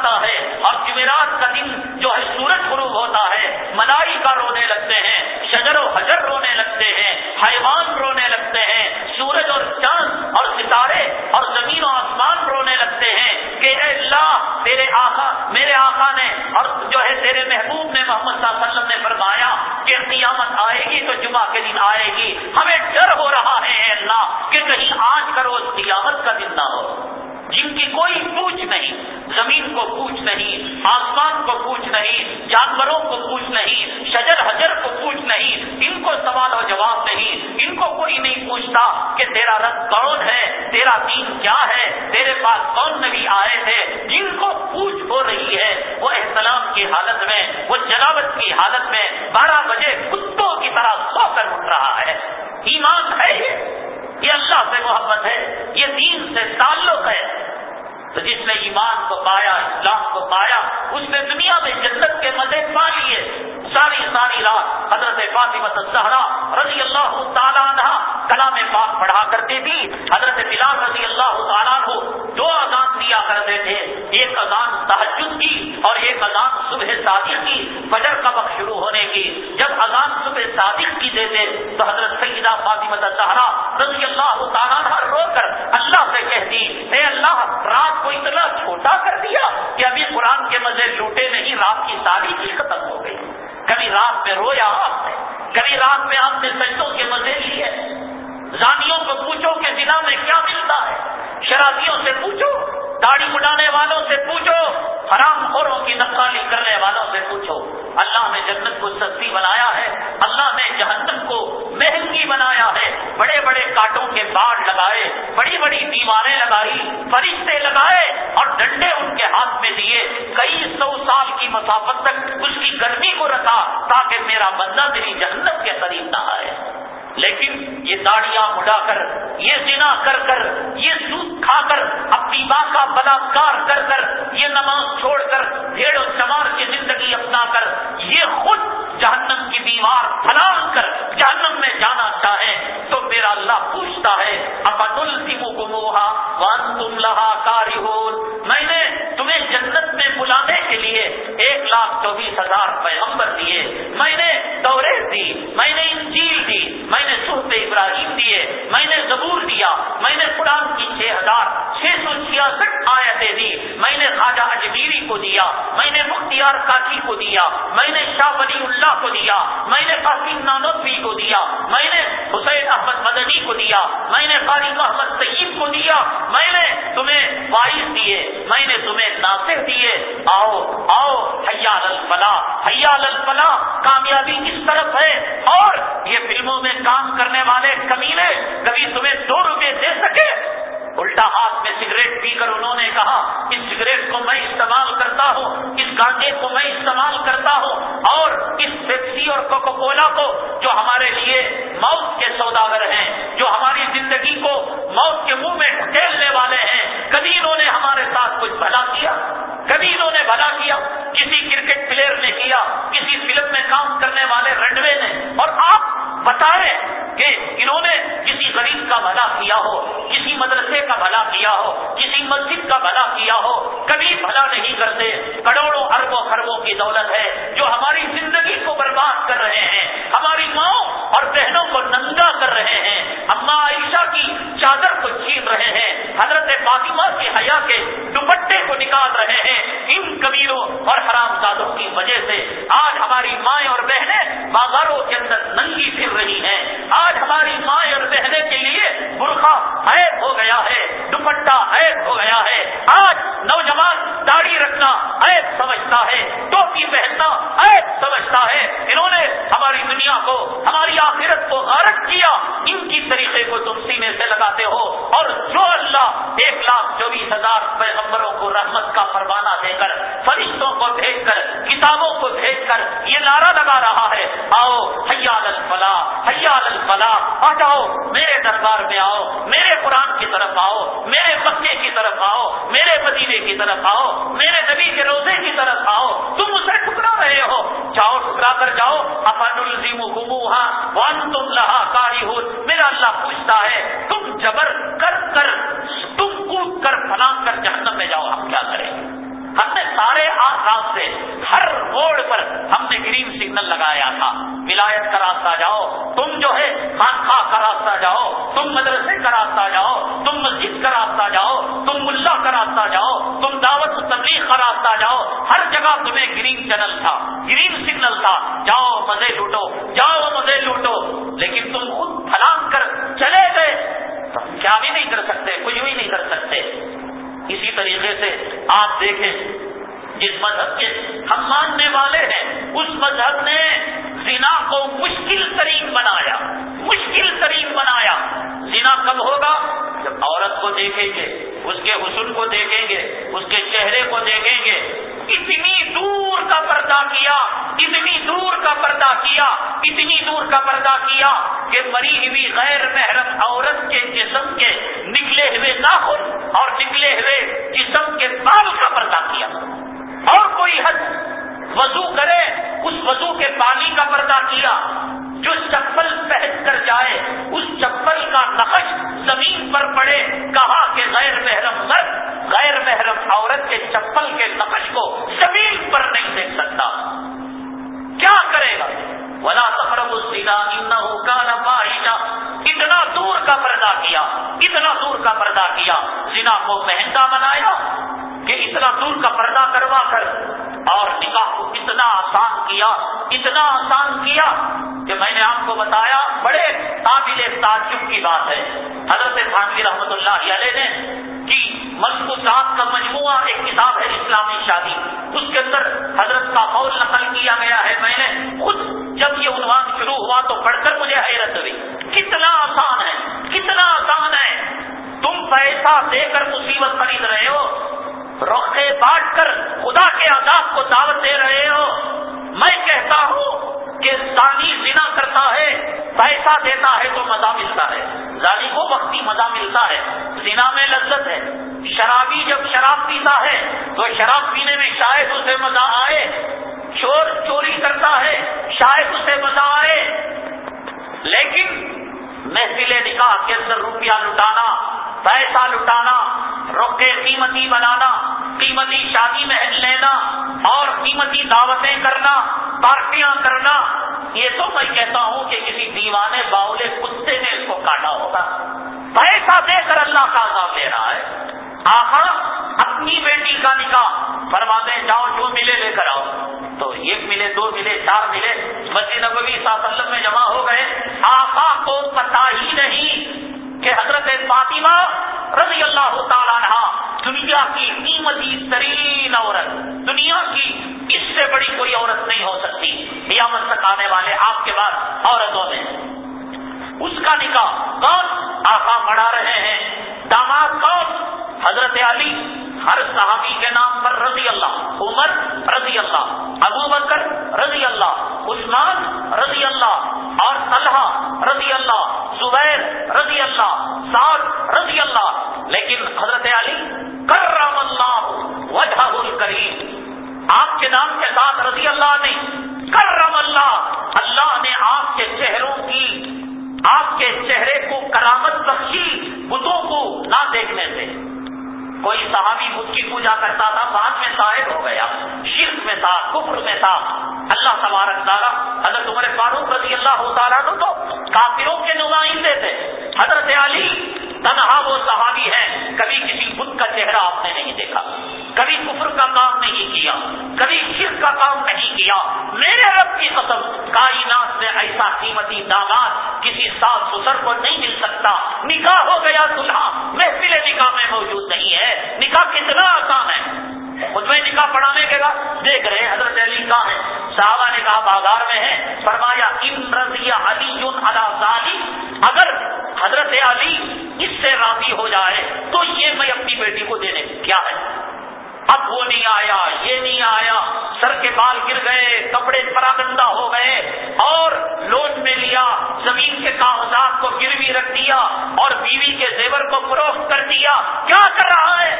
دن ہے اور جمعرات کا دن جو ہے سورج غروب ہوتا ہے ملائی کا رونے لگتے ہیں، شجر و حجر رونے لگتے ہیں، حیوان رونے لگتے ہیں، سورج اور چاند اور ستارے اور زمین و آسمان رونے لگتے ہیں کہ اے اللہ، تیرے آقا، میرے آقا نے اور جو ہے تیرے محبوب نے محمد صلی اللہ علیہ وسلم نے فرمایا کہ قیامت آئے گی تو جمعہ کے دن آئے گی۔ ہمیں ڈر ہو رہا ہے اے اللہ کہ کہیں آج کا روز قیامت کا دن نہ ہو۔ جن کی کوئی پوچھ نہیں زمین کو پوچھ نہیں، آسمان کو پوچھ نہیں، جانوروں کو پوچھ نہیں، شجر حجر کو پوچھ نہیں، ان کو سوال و جواب نہیں، ان کو کوئی نہیں پوچھتا کہ تیرا رب کون ہے، تیرا دین کیا ہے، تیرے پاس کون نبی آئے تھے جن کو پوچھ ہو رہی ہے، وہ احتلام کی حالت میں، وہ جلاوت کی حالت میں بارہ بجے کتوں کی طرح سو کر اٹھ رہا ہے۔ ایمان ہے یہ اللہ سے محبت ہے، یہ دین سے تعلق ہے تو جس نے ایمان کو پایا، اسلام کو پایا، اس نے دنیا میں جنت کے مزے پا لیے۔ ساری ساری رات حضرت فاطمہ رضی اللہ تعالیٰ عنہ کلام پاک پڑھا کرتی تھی حضرت بلال رضی اللہ تعالیٰ کو دو اذان دیا کرتے تھے۔ ایک اذان تحجد کی اور ایک اذان صبح صادق کی۔ فجر کا وقت شروع ہونے کی۔ جب اذان صبح صادق کی دیتے تو حضرت سیدہ فاطمہ زہرا رضی اللہ تعالیٰ رو کر اللہ سے کہتی اے اللہ، رات کو اتنا چھوٹا کر دیا کہ ابھی قرآن کے مزے لوٹے نہیں، رات کی تاریخی ختم ہو گئی۔ کبھی رات میں رویا آپ نے، کبھی رات میں آپ نے سجدوں کے مزے لیے۔ زانیوں کو پوچھو کہ دنا میں کیا ملتا ہے، شرابیوں سے پوچھو داڑھی اڑانے والوں سے پوچھو، حرام خوروں کی نقالی کرنے والوں سے پوچھو۔ اللہ نے جنت کو سستی بنایا ہے، اللہ نے جہنم کو مہنگی بنایا ہے۔ بڑے بڑے کانٹوں کے باڑ لگائے، بڑی بڑی دیواریں لگائی، فرشتے لگائے اور ڈنڈے ان کے ہاتھ میں دیے۔ کئی سو سال کی مسافت تک اس کی گرمی کو رکھا تاکہ میرا بندہ میری جہنم کے قریب نہ آئے۔ لیکن یہ داڑیاں اڑا کر، یہ زنا کر کر، یہ سوت کھا کر، اپنی ماں کا بلاکار کر کر، یہ نماز چھوڑ کر، بھیڑ و چمار کی زندگی اپنا کر، یہ خود جہنم کی دیوار پھلان کر، جہنم میں جانا چاہے تو میرا اللہ پوچھتا ہے اپن السمو گموہا وان تم لہا کاری میں نے تمہیں جنت میں بلانے کے لیے ایک لاکھ چوبیس ہزار پیغمبر دیے میں نے دورے دی میں نے انجیل دی میں نے سہت ابراہیم دیے میں نے زبور دیا میں نے قرآن کی چھ ہزار چھ سو چھیاسٹھ آیتیں دی میں نے خواجہ اجمیری کو دیا میں نے مختار کاٹھی کو دیا میں نے شاہ ولی اللہ کو دیا میں نے قاسم نانوی کو دیا میں نے حسین احمد مدنی کو دیا میں نے قاری محمد سعید کو دیا میں نے تمہیں وائس دیے میں نے تمہیں ناصر دیے آؤ آؤ، حیال الفلاح حیال الفلاح کامیابی کس طرف ہے۔ اور یہ فلموں میں کام کرنے والے کمینے کبھی تمہیں دو روپے دے سکے۔ الٹا ہاتھ میں سگریٹ پی کر انہوں نے کہا، اس سگریٹ کو میں استعمال کرتا ہوں، اس گانجے کو میں استعمال کرتا ہوں۔ اور اس پیپسی اور کوکو کولا کو جو ہمارے لیے موت کے سوداگر ہیں، جو ہماری زندگی کو موت کے منہ میں ڈھکیلنے والے ہیں، کبھی انہوں نے ہمارے ساتھ اولادوں کی وجہ سے آج ہماری مائیں اور بہنیں بازاروں کے اندر ننگی پھر رہی ہیں۔ آج ہماری مائیں پیغمبروں رحمت کا پروانہ دے کر، فرشتوں کو بھیج کر، کتابوں کو بھیج کر یہ نعرہ لگا رہا ہے۔ آؤ، حیال الفلاح حیال الفلاح، آ جاؤ، میرے دربار میں آؤ، میرے قرآن کی طرف آؤ، میرے خانخواہ کا راستہ جاؤ، تم مدرسے کا راستہ جاؤ، تم مسجد کا راستہ جاؤ، تم ملا کا راستہ جاؤ، تم دعوت و تبلیغ کا راستہ جاؤ۔ ہر جگہ تمہیں گرین چینل تھا، گرین سگنل تھا۔ جاؤ، مزے لوٹو، جاؤ، مزے لوٹو۔ لیکن تم خود پھلانگ کر چلے گئے۔ تو کیا بھی نہیں کر سکتے، کچھ بھی نہیں کر سکتے۔ اسی طریقے سے آپ دیکھیں، جس مذہب کے ہم ماننے والے ہیں، اس مذہب نے زنا کو مشکل ترین بنایا، مشکل ترین بنایا۔ زنا کب ہوگا؟ جب عورت کو دیکھیں گے، اس کے حسن کو دیکھیں گے، اس کے چہرے کو دیکھیں گے۔ اتنی دور کا پردہ کیا، اتنی دور کا پردہ کیا، اتنی دور کا پردہ کیا کہ مری ہوئی غیر محرم عورت کے جسم کے نکلے ہوئے ناخن اور نکلے ہوئے جسم کے بال کا پردہ کیا۔ اور کوئی حد وضو کرے، اس وضو کے پانی کا پردہ کیا، جو چپل پہن کر جائے، اس چپل کا نقش زمین پر پڑے، کہا کہ غیر محرم مرد، غیر محرم عورت کے چپل کے نقش کو زمین پر نہیں دیکھ سکتا۔ کیا کرے گا؟ ولا تقرب الزنا انه كان فاحشا اتنا دور کا پردہ کیا، اتنا دور کا پردہ کیا، زنا کو مہنگا بنایا کہ اتنا دور کا پردہ کروا کر اور نکاح کو اتنا آسان کیا اتنا آسان کیا کہ میں نے آپ کو بتایا، بڑے قابل تعجب کی بات ہے۔ حضرت خانوی رحمت اللہ علیہ نے کی مضبوطات کا مجموعہ ایک کتاب ہے اسلامی شادی۔ اس کے اندر حضرت کا قول نقل کیا گیا ہے۔ میں نے خود جب یہ عنوان شروع ہوا تو پڑھ کر مجھے حیرت ہوئی۔ کتنا آسان ہے، کتنا آسان ہے۔ تم پیسہ دے کر مصیبت خرید رہے ہو روکے بانٹ کر خدا کے عذاب کو دعوت دے رہے ہو۔ میں کہتا ہوں کہ زانی زنا کرتا ہے، پیسہ دیتا ہے تو مزہ ملتا ہے۔ زانی کو وقتی مزہ ملتا ہے۔ زنا میں لذت ہے۔ شرابی جب شراب پیتا ہے تو شراب پینے میں شاید اسے مزہ آئے۔ چور چوری کرتا ہے، شاید اسے مزہ آئے۔ لیکن محفل نکاح کے اندر روپیہ لٹانا پیسہ لٹانا، روکے قیمتی بنانا، قیمتی شادی محل لینا اور قیمتی دعوتیں کرنا، پارٹیاں کرنا، یہ تو میں کہتا ہوں کہ کسی دیوانے باولے کتے نے اس کو کاٹا ہوگا۔ پیسہ دے کر اللہ کا عذاب لے رہا ہے۔ آخر اپنی بیٹی کا نکاح۔ فرماتے جاؤ جو ملے لے کر آؤ۔ تو ایک ملے، دو ملے، چار ملے۔ مسجد نبوی وسلم میں جمع ہو گئے۔ آقا کو پتا ہی نہیں کہ حضرت فاطمہ رضی اللہ تعالیٰ عنہ دنیا کی قیمتی ترین عورت، دنیا کی اس سے بڑی کوئی عورت نہیں ہو سکتی۔ قیامت تک آنے والے آپ کے بعد عورتوں میں۔ اس کا نکاح کون؟ آقا بڑھا رہے ہیں۔ داماد کون؟ حضرت علی ہر صحابی کے نام پر رضی اللہ، عمر رضی اللہ، ابو بکر رضی اللہ، عثمان رضی اللہ، اور طلحہ رضی اللہ، زبیر رضی اللہ، سعد رضی اللہ۔ لیکن حضرت علی کرم اللہ وجہ الکریم۔ آپ کے نام کے ساتھ رضی اللہ نہیں کرم اللہ اللہ نے آپ کے چہروں کی، آپ کے چہرے کو کرامت بخشی، بتوں کو نہ دیکھنے سے۔ کوئی صحابی بدھ کی پوجا کرتا تھا، بعد میں شاہد ہو گیا، شرک میں تھا، کفر میں تھا۔ اللہ تبارک تعالیٰ، حضرت عمر فاروق رضی اللہ تعالیٰ تو کافروں کے نمائندے تھے۔ حضرت علی تنہا وہ صحابی ہے، کبھی کسی بدھ کا چہرہ آپ نے نہیں دیکھا، کبھی کفر کا کام نہیں کیا، کبھی شرک کا کام نہیں کیا۔ میرے رب کی قسم، کائنات میں ایسا قیمتی داماد کسی سال سسر کو نہیں مل سکتا۔ نکاح ہو گیا دلہا محفل نکاح میں موجود نہیں ہے۔ نکاح کتنا آسان ہے۔ خود میں نکاح پڑھانے کے بعد دیکھ رہے حضرت علی کا ہے صحابہ نے کہا بازار میں ہے فرمایا، ان رضی علی اگر حضرت علی اس سے راضی ہو جائے تو یہ میں اپنی بیٹی کو دینے کیا ہے؟ اب وہ نہیں آیا، یہ نہیں آیا۔ سر کے بال گر گئے، کپڑے پراگندہ ہو گئے اور لوٹ میں لیا، زمین کے کاغذات کو گروی رکھ دیا اور بیوی کے زیور کو فروخت کر دیا۔ کیا کر رہا ہے؟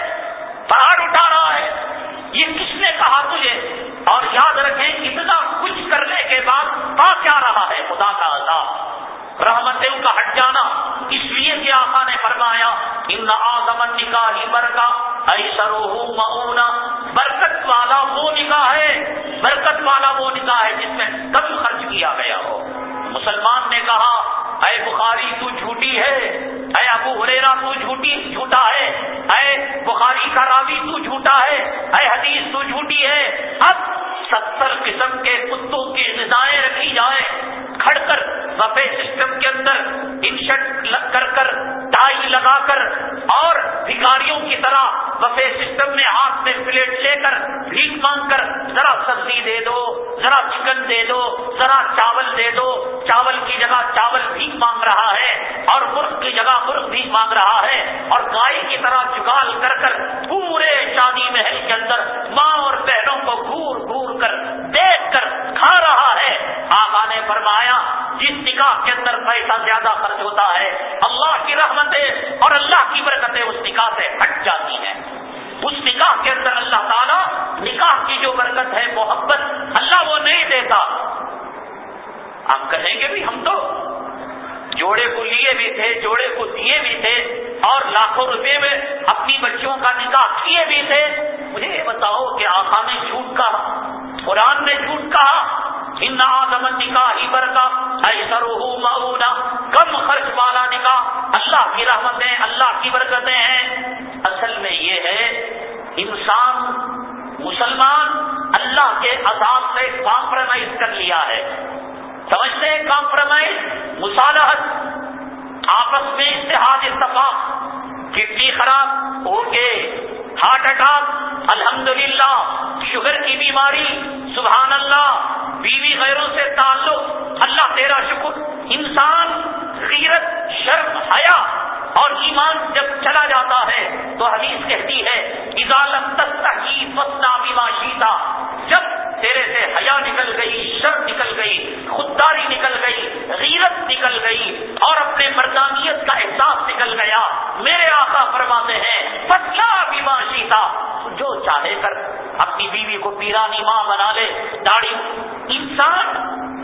پہاڑ اٹھا رہا ہے۔ یہ کس نے کہا تجھے؟ اور یاد رکھیں، اتنا کچھ کرنے کے بعد پا کیا رہا ہے؟ خدا کا عذاب۔ رحمتوں کا ہٹ جانا۔ اس لیے کہ آقا نے فرمایا، ان آزمن نکاح ہی برکا معنا برکت والا وہ نکاح ہے، برکت والا وہ نکاح ہے جس میں کم خرچ کیا گیا ہو۔ مسلمان نے کہا، اے بخاری تو جھوٹی ہے، اے ابو ہریرا تو جھوٹی، جھوٹا ہے۔ اے بخاری کا راوی تو جھوٹا ہے، اے حدیث تو جھوٹی ہے۔ اب ستر قسم کے کتوں کی غذائیں رکھی جائے کھڑ کر بفے سسٹم کے اندر انشٹ کر کر ٹائی لگا کر اور بھکاریوں کی طرح بفے سسٹم میں ہاتھ میں پلیٹ لے کر بھیک مانگ کر ذرا سبزی دے دو، ذرا چکن دے دو، ذرا چاول دے دو۔ چاول کی جگہ چاول بھیک مانگ رہا ہے اور مرغ کی جگہ مرغ بھی مانگ رہا ہے اور گائے کی طرح جگال کر کر پورے شادی محل کے اندر ماں اور بہنوں کو گور گور کر دیکھ کر کھا رہا ہے۔ آقا نے فرمایا، جس نکاح کے اندر پیسہ زیادہ خرچ ہوتا ہے، اللہ کی رحمتیں اور اللہ کی برکتیں اس نکاح سے ہٹ جاتی ہیں۔ اس نکاح کے اندر اللہ تعالیٰ نکاح کی جو برکت ہے، محبت، اللہ وہ نہیں دیتا۔ آپ کہیں گے بھی ہم تو جوڑے کو لیے بھی تھے، جوڑے کو دیے بھی تھے، اور لاکھوں روپے میں اپنی بچیوں کا نکاح کیے بھی تھے۔ مجھے یہ بتاؤ کہ آخا نے جھوٹ کہا، قرآن نے جھوٹ کہا ہند آزم نکاح ہیبر کا ایسر کم خرچ والا نکاح، اللہ کی رحمتیں، اللہ کی برکتیں ہیں۔ اصل میں یہ ہے، انسان، مسلمان، اللہ کے عذاب سے کمپرومائز کر لیا ہے۔ سمجھتے ہیں کمپرومائز مصالحت، آپس میں اتحاد، اتفاق کڈنی خراب، اوکے، ہارٹ اٹیک، الحمدللہ، شوگر کی بیماری سبحان اللہ بیوی غیروں سے تعلق، اللہ تیرا شکر، انسان، غیرت، شرم، حیا اور ایمان جب چلا جاتا ہے تو حدیث کہتی ہے شیتا جب تیرے سے حیا نکل گئی شرم نکل گئی خودداری نکل گئی غیرت نکل گئی اور اپنے مردانیت کا احساس نکل گیا میرے آقا فرماتے ہیں پچھا بیما شیتا جو چاہے کر، اپنی بیوی کو پیرانی ماں بنا لے۔ داڑھی، انسان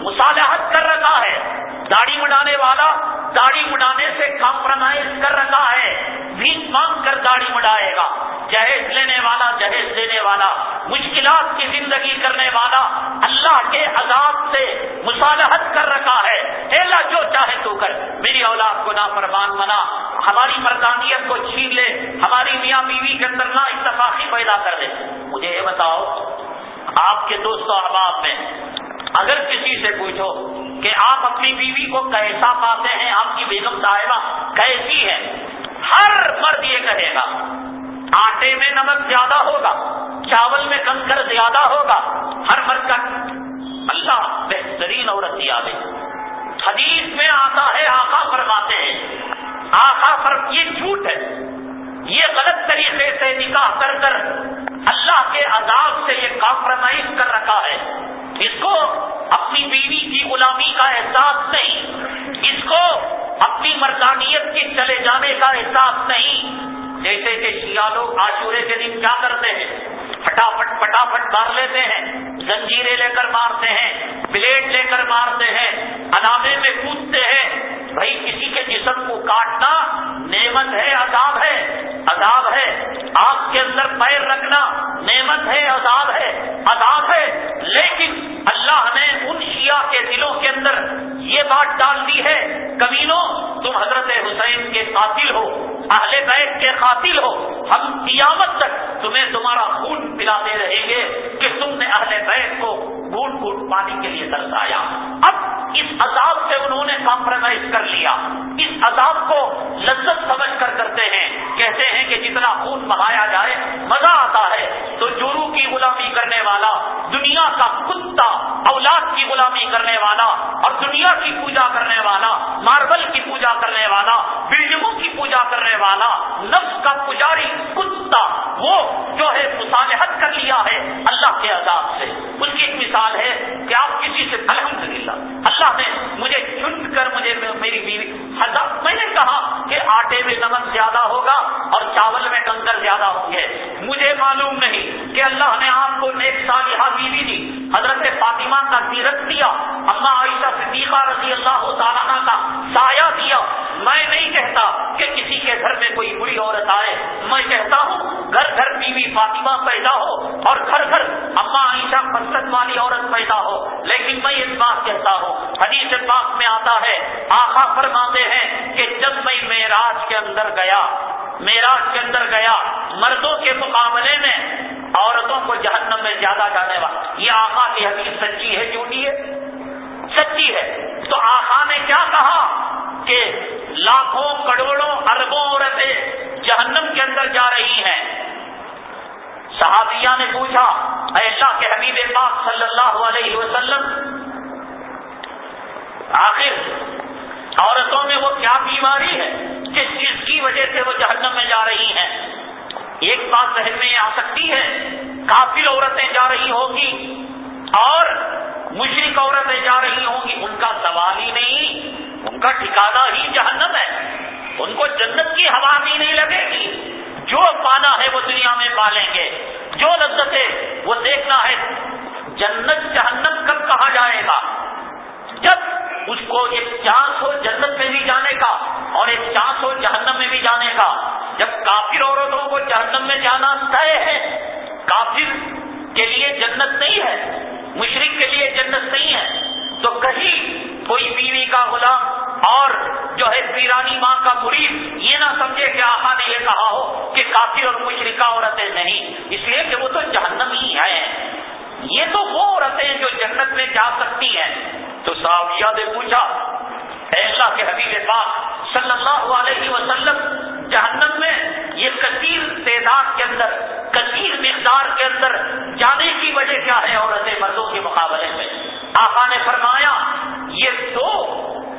مصالحت کر رکھا ہے۔ داڑھی مڈانے والا داڑھی مڈانے سے کمپرمائز کر رکھا ہے۔ بھیک مانگ کر داڑھی مڈائے گا۔ جہیز لینے والا، جہیز دینے والا، مشکلات کی زندگی کرنے والا اللہ کے عذاب سے مصالحت کر رکھا ہے۔ اللہ، جو چاہے تو کر۔ میری اولاد کو نہ فرمان منا۔ ہماری مردانیت کو چھین لے۔ ہماری میاں بیوی کے اندر نہ اتفاقی پیدا کر دے مجھے یہ بتاؤ، آپ کے دوست و احباب میں اگر کسی سے پوچھو کہ آپ اپنی بیوی کو کیسا پاتے ہیں؟ آپ کی بیگم صاحبہ کیسی ہے؟ ہر مرد یہ کہے گا آٹے میں نمک زیادہ ہوگا، چاول میں کنکر زیادہ ہوگا، ہر مرد کا اللہ بہترین عورت دیا دے حدیث میں آتا ہے، آقا فرماتے ہیں، آقا پر یہ جھوٹ ہے۔ یہ غلط طریقے سے نکاح کر کر اللہ کے عذاب سے یہ کمپرومائز کر رکھا ہے۔ اس کو اپنی بیوی کی غلامی کا احساس نہیں، اس کو اپنی مردانیت کے چلے جانے کا احساس نہیں۔ جیسے کہ شیعہ لوگ آشورے کے دن کیا کرتے ہیں؟ پٹافٹ پٹافٹ مار لیتے ہیں، زنجیریں لے کر مارتے ہیں، بلیڈ لے کر مارتے ہیں انامے میں کودتے ہیں بھائی کسی کے جسم کو کاٹنا نعمت ہے، عذاب ہے عذاب ہے۔ آپ کے اندر پیر رکھنا نعمت ہے، عذاب ہے عذاب ہے۔ لیکن اللہ نے ان شیعہ کے دلوں کے اندر یہ بات ڈال دی ہے کمینوں تم حضرت حسین کے قاتل ہو، اہل بیت کے قاتل ہو۔ ہم قیامت تک تمہیں تمہارا خون پلاتے رہیں گے کہ تم نے اہل بیت کو گھوٹ گھوٹ پانی کے لیے درسایا اب اس عذاب سے انہوں نے کمپرومائز کر لیا۔ اس عذاب کو لذت سمجھ کر کرتے ہیں۔ کہتے ہیں کہ جتنا خون بہایا جائے، مزہ آتا ہے۔ تو جورو کی غلامی کرنے والا، دنیا کا کتا اولاد کی غلامی کرنے والا اور دنیا کی پوجا کرنے والا، ماربل کی پوجا کرنے والا، بلڈنگوں کی پوجا کرنے والا، نفس کا پجاری کتا وہ جو ہے مصالحت کر لیا ہے اللہ کے عذاب سے۔ اس کی ایک مثال ہے کہ آپ کسی سے الحمدللہ اللہ نے مجھے چن کر مجھے میری بیوی میں نے کہا کہ آٹے میں نمک زیادہ ہوگا اور چاول میں کنکر زیادہ ہوں گے۔ مجھے معلوم نہیں کہ اللہ نے آپ کو نیک صالحہ بیوی دی۔ حضرت فاطمہ کا سیرت دیا، اما عائشہ صدیقہ رضی اللہ تعالیٰ کا سایہ دیا۔ میں نہیں کہتا کہ کسی کے گھر میں کوئی بری عورت آئے۔ میں کہتا ہوں، گھر گھر فاطمہ پیدا ہو اور گھر گھر اما عائشہ پسند والی عورت پیدا ہو۔ لیکن میں اس بات کہتا ہوں، حدیث پاک میں آتا ہے آخا فرماتے ہیں کہ جب میں میراج کے اندر گیا میراج کے اندر گیا، مردوں کے مقابلے میں عورتوں کو جہنم میں زیادہ جانے والا۔ یہ آخا کی حدیث سچی ہے، جھوٹی ہے؟ سچی ہے۔ تو آخا نے کیا کہا کہ لاکھوں کروڑوں اربوں عورتیں جہنم کے اندر جا رہی ہیں۔ صحابیہ نے پوچھا ایسا کہ حبیب پاک صلی اللہ علیہ وسلم، آخر عورتوں میں وہ کیا بیماری ہے؟ جس چیز کی وجہ سے وہ جہنم میں جا رہی ہیں؟ ایک بات ذہن میں آ سکتی ہے کافی عورتیں جا رہی ہوں گی اور مشرق عورتیں جا رہی ہوں گی۔ ان کا سوال ہی نہیں، ان کا ٹھکانا ہی جہنم ہے۔ ان کو جنت کی ہوا بھی نہیں لگے گی۔ جو پانا ہے وہ دنیا میں پالیں گے۔ جو لذت ہے وہ دیکھنا ہے۔ جنت جہنم کب کہا جائے گا؟ جب اس کو ایک چانس ہو جنت میں بھی جانے کا اور ایک چانس ہو جہنم میں بھی جانے کا۔ جب کافر عورتوں کو جہنم میں جانا طے ہے، کافر کے لیے جنت نہیں ہے۔ مشرق کے لیے جنت نہیں ہے۔ تو کہیں کوئی بیوی کا غلام اور جو ہے پیرانی ماں کا مرید یہ نہ سمجھے کہ آقا نے یہ کہا ہو کہ کافر اور مشرقہ عورتیں نہیں۔ اس لیے کہ وہ تو جہنم ہی ہیں یہ تو وہ عورتیں جو جنت میں جا سکتی ہیں۔ تو صحابیہ نے پوچھا اے اللہ کے حبیب پاک صلی اللہ علیہ وسلم، جہنم میں یہ کثیر تعداد کے اندر، کثیر مقدار کے اندر جانے کی وجہ کیا ہے عورتیں مردوں کے مقابلے میں؟ آقا نے فرمایا، یہ دو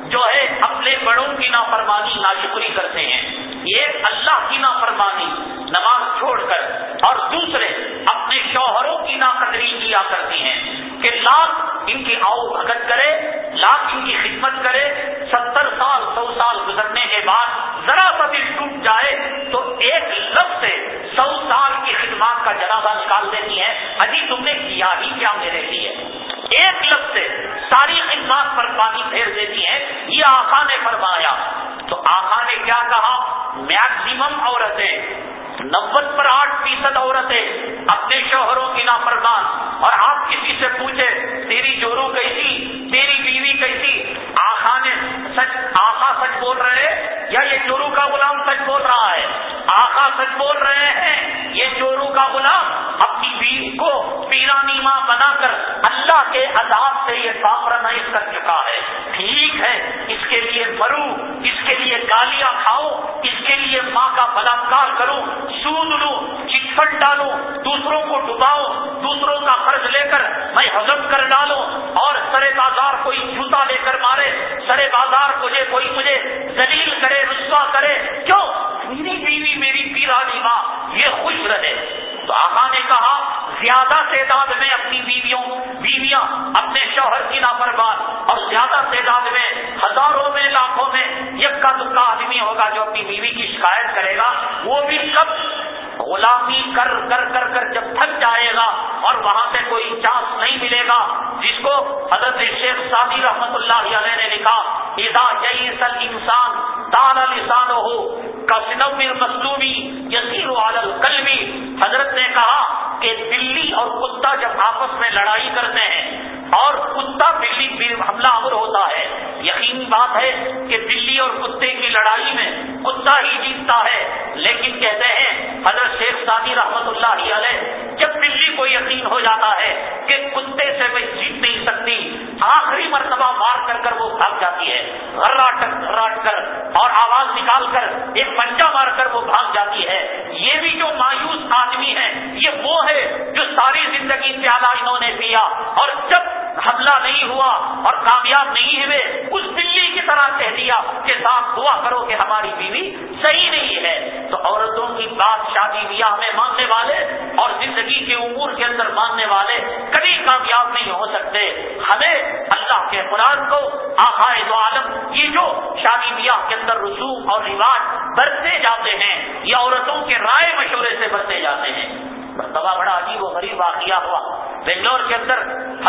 جو ہے اپنے بڑوں کی نافرمانی ناشکری کرتے ہیں۔ یہ اللہ کی نافرمانی، نماز چھوڑ کر، اور دوسرے اپنے شوہروں کی ناقدری کیا کرتی ہیں کہ لاکھ ان کی آؤ بھگت کرے، لاکھ ان کی خدمت کرے، ستر سال، سو سال گزرنے کے بعد ذرا سا دل ٹوٹ جائے تو ایک لفظ سے سو سال کی خدمات کا جنازہ نکال دیتی ہے ابھی تم نے کیا ہی کیا میرے لیے؟ ایک لفظ سے ساری خدمات پر پانی پھیر دیتی ہیں یہ آخا نے فرمایا۔ تو آخا نے کیا کہا؟ میکسیمم عورتیں نبے پر آٹھ فیصد عورتیں اپنے شوہروں کی نافرمان۔ اور آپ کسی سے پوچھے تیری جورو کیسی، تیری بیوی کیسی؟ آخا نے سچ آخا سچ بول رہے یا یہ چورو کا غلام سچ بول رہا ہے؟ آخا سچ بول رہے ہیں، یہ چورو کا غلام اپنی بیوی کو پیرانی ماں بنا کر اللہ کے عذاب سے یہ کامپرمائز کر چکا ہے۔ ٹھیک ہے، اس کے لیے مرو، اس کے لیے گالیاں کھاؤ، اس کے لیے ماں کا بلاکار کرو، سود لو چٹ ڈالو، دوسروں کو ڈباؤ، دوسروں کا قرض لے کر میں ہزم کر ڈالوں اور سرے بازار کوئی جوتا لے کر مارے سرے بازار مجھے، کوئی مجھے دلیل کرے، رسوا کرے، کیوں؟ میری بیوی، میری پیرانی ماں، یہ خوش رہے۔ تو آقا نے کہا زیادہ تعداد میں اپنی بیویوں بیویاں اپنے شوہر کی نافرمان اور زیادہ تعداد میں ہزاروں میں، لاکھوں میں یکا دکا آدمی ہوگا جو اپنی بیوی کی شکایت کرے گا۔ وہ بھی سب غلامی کر کر کر کر جب تھک جائے گا اور وہاں سے کوئی چانس نہیں ملے گا، جس کو حضرت شیخ سادی رحمت اللہ علیہ نے لکھا ادا جئی سل انسان تالا لسان ہو کسنم مصنوعی یسیر عالل قلبی حضرت نے کہا کہ بلی اور کتا جب آپس میں لڑائی کرتے ہیں اور کتا بلی حملہ آور ہوتا ہے۔ یقینی بات ہے کہ بلی اور کتے کی لڑائی میں کتا ہی جیتتا ہے۔ لیکن کہتے ہیں، حضرت شیخ سادی رحمت اللہ علیہ، جب بلی کو یقین ہو جاتا ہے کہ کتے سے میں جیت نہیں سکتی، آخری مرتبہ مار کر کر وہ بھاگ جاتی ہے۔ گھراٹ کر اور آواز نکال کر ایک پنجا مار کر وہ بھاگ جاتی ہے۔ یہ بھی جو مایوس آدمی ہے، یہ وہ ہے جو ساری زندگی زیادہ انہوں نے پیا۔ اور جب حملہ نہیں ہوا اور کامیاب نہیں ہوئے، اس بلی کی طرح کہہ دیا کہ صاحب دعا کرو کہ ہماری بیوی صحیح نہیں ہے۔ تو عورتوں کی بات شادی بیاہ میں ماننے والے اور زندگی کے امور کے اندر ماننے والے کبھی کامیاب نہیں ہو سکتے۔ ہمیں اللہ کے قرآن کو آخائے دو عالم، یہ جو شادی بیاہ کے اندر رسوم اور رواج برتے جاتے ہیں، یہ عورتوں کے رائے مشورے سے برتے جاتے ہیں۔ مرتبہ بڑا عجیب و غریب واقعہ ہوا۔ بنگلور کے اندر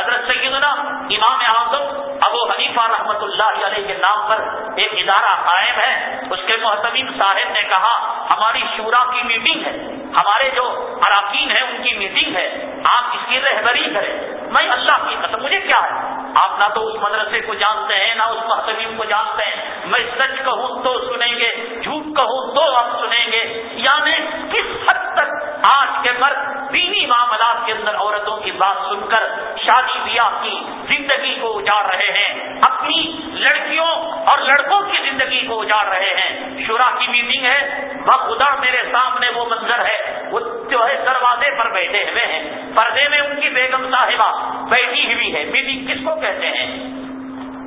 حضرت سیدنا امام اعظم ابو حنیفہ رحمت اللہ علیہ کے نام پر ایک ادارہ قائم ہے۔ اس کے محتمین صاحب نے کہا، ہماری شورا کی میٹنگ ہے۔ ہمارے جو اراکین ہیں، ان کی میٹنگ ہے۔ آپ اس کی رہبری کریں۔ میں اللہ کی قسم، مجھے کیا ہے؟ آپ نہ تو اس مدرسے کو جانتے ہیں، نہ اس محتمین کو جانتے ہیں۔ میں سچ کہوں تو سنیں گے، جھوٹ کہوں تو آپ سنیں گے۔ یعنی کس حد تک آج کے مرد دینی معاملات کے اندر عورتوں کی بات سن کر شادی بیاہ کی زندگی کو اجاڑ رہے ہیں۔ اپنی لڑکیوں اور لڑکوں کی زندگی کو اجاڑ رہے ہیں۔ شورا کی میٹنگ ہے۔ بخدا میرے سامنے وہ منظر ہے۔ وہ جو ہے دروازے پر بیٹھے ہوئے ہیں۔ پردے میں ان کی بیگم صاحبہ بیٹھی ہوئی ہے۔ میٹنگ کس کو کہتے ہیں؟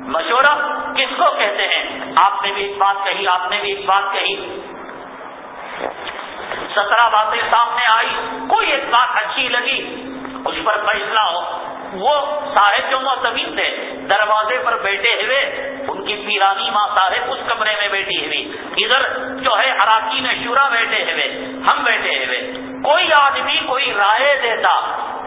مشورہ کس کو کہتے ہیں؟ آپ نے بھی ایک بات کہی، آپ نے بھی ایک بات کہی۔ سترہ باتیں سامنے آئی کوئی ایک بات اچھی لگی، اس پر فیصلہ ہو۔ وہ صاحب جو محتمین تھے، دروازے پر بیٹھے ہوئے، ان کی پیرانی ماں صاحب اس کمرے میں بیٹھی ہوئی۔ ادھر جو ہے، اراکین شورا بیٹھے ہوئے، ہم بیٹھے ہوئے۔ کوئی آدمی کوئی رائے دیتا،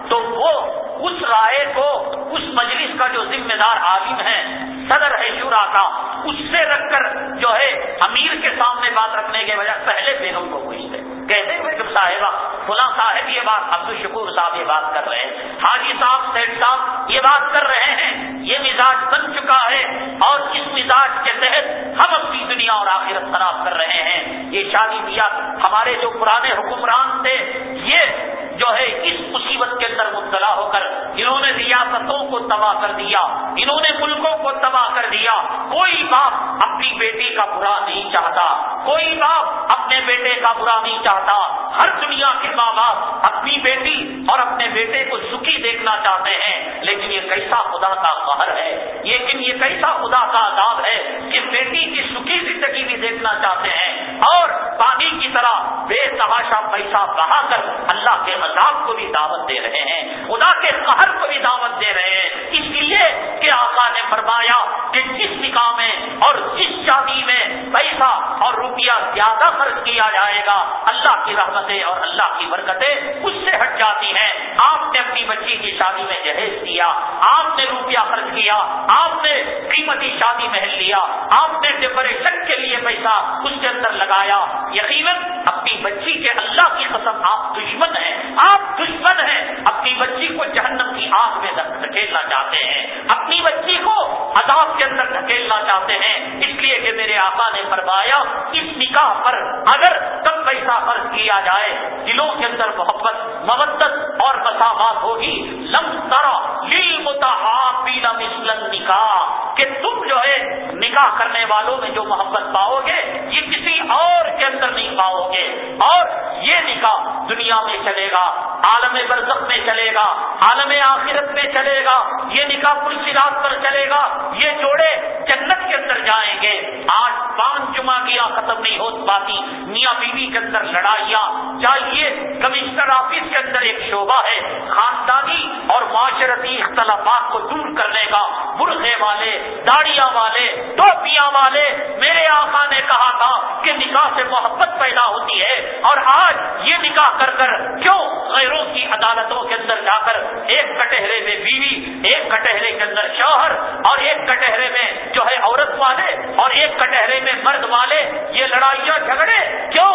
تو وہ اس رائے کو، اس مجلس کا جو ذمہ دار عالم ہے، صدر ہے شورا کا، اس سے رکھ کر جو ہے، امیر کے سامنے سامنے بات رکھنے کے بجائے پہلے بیگم کو پوچھتے۔ کہتے بیگم صاحبہ فلاں صاحب یہ بات، عبد الشکور صاحب یہ بات کر رہے ہیں، حاجی صاحب، سیٹ صاحب یہ بات کر رہے ہیں، یہ مزاج بن چکا ہے اور اس مزاج کے تحت ہم اپنی دنیا اور آخرت خراب کر رہے ہیں۔ یہ شادی بیاہ ہمارے جو پرانے حکمران تھے، یہ جو ہے اس مصیبت کے اندر مبتلا ہو کر انہوں نے ریاستوں کو تباہ کر دیا، انہوں نے ملکوں کو تباہ کر دیا۔ کوئی باپ اپنی بیٹی کا برا نہیں چاہتا، کوئی باپ اپنے بیٹے کا برا نہیں چاہتا۔ ہر دنیا کے ماں باپ اپنی بیٹی اور اپنے بیٹے کو سکھی دیکھنا چاہتے ہیں، لیکن یہ کیسا خدا کا قہر ہے؟ لیکن یہ کیسا خدا کا عذاب ہے کہ بیٹی کی سکھی زندگی بھی دیکھنا چاہتے ہیں۔ اور پانی کی طرح بے تحاشا پیسہ بہا کر اللہ کے عذاب کو بھی دعوت دے رہے ہیں، خدا کے قہر کو بھی دعوت دے رہے ہیں۔ اس لیے کہ آقا نے فرمایا کہ جس نکاح میں اور جس شادی میں پیسہ اور روپیہ زیادہ خرچ کیا جائے گا، اللہ کی رحمتیں اور اللہ کی برکتیں اس سے ہٹ جاتی ہیں۔ آپ نے اپنی بچی کی شادی میں جہیز کیا، آپ نے روپیہ خرچ کیا، آپ نے قیمتی شادی محل لیا، آپ نے ڈیکوریشن کے لیے پیسہ اس کے اندر لگایا۔ یقیناً اپنی بچی کے اللہ کی قسم آپ دشمن ہیں۔ آپ دشمن ہیں، اپنی بچی کو جہنم کی آگ میں دھکیلنا چاہتے ہیں۔ اپنی بچی کو عذاب کے اندر دھکیلنا چاہتے ہیں۔ اس لیے کہ میرے آقا نے فرمایا، اس نکاح پر اگر کم پیسہ خرچ کیا جائے، دلوں کے اندر محبت مبت اور مساوات ہوگی۔ لم ترا لیل متحابین مثل نکاح کہ تم جو ہے نکاح کرنے والوں میں جو محبت پاؤ گے، یہ کسی اور کے اندر نہیں پاؤ گے۔ اور یہ نکاح دنیا میں چلے گا۔ عالم برزخ میں چلے گا، عالم آخرت میں چلے گا، یہ نکاح پرسرات پر چلے گا، یہ جوڑے جنت کے اندر جائیں گے۔ آج پانچ جمعہ کیا ختم نہیں ہو پاتی میاں بیوی کے اندر لڑائیاں۔ چاہیے کمشنر آفس کے اندر ایک شعبہ ہے۔ خاندانی اور معاشرتی اختلافات کو دور کرنے کا۔ برقے والے، داڑیاں والے، ٹوپیاں والے۔ میرے آقا نے کہا تھا کہ نکاح سے محبت پیدا ہوتی ہے اور آج یہ نکاح کر کر کیوں غیروں کی عدالتوں کے اندر جا کر ایک کٹہرے میں بیوی، ایک کٹہرے کے اندر شوہر اور ایک کٹہرے میں جو ہے عورت والے اور ایک کٹہرے میں مرد والے، یہ لڑائیاں جھگڑے، کیوں؟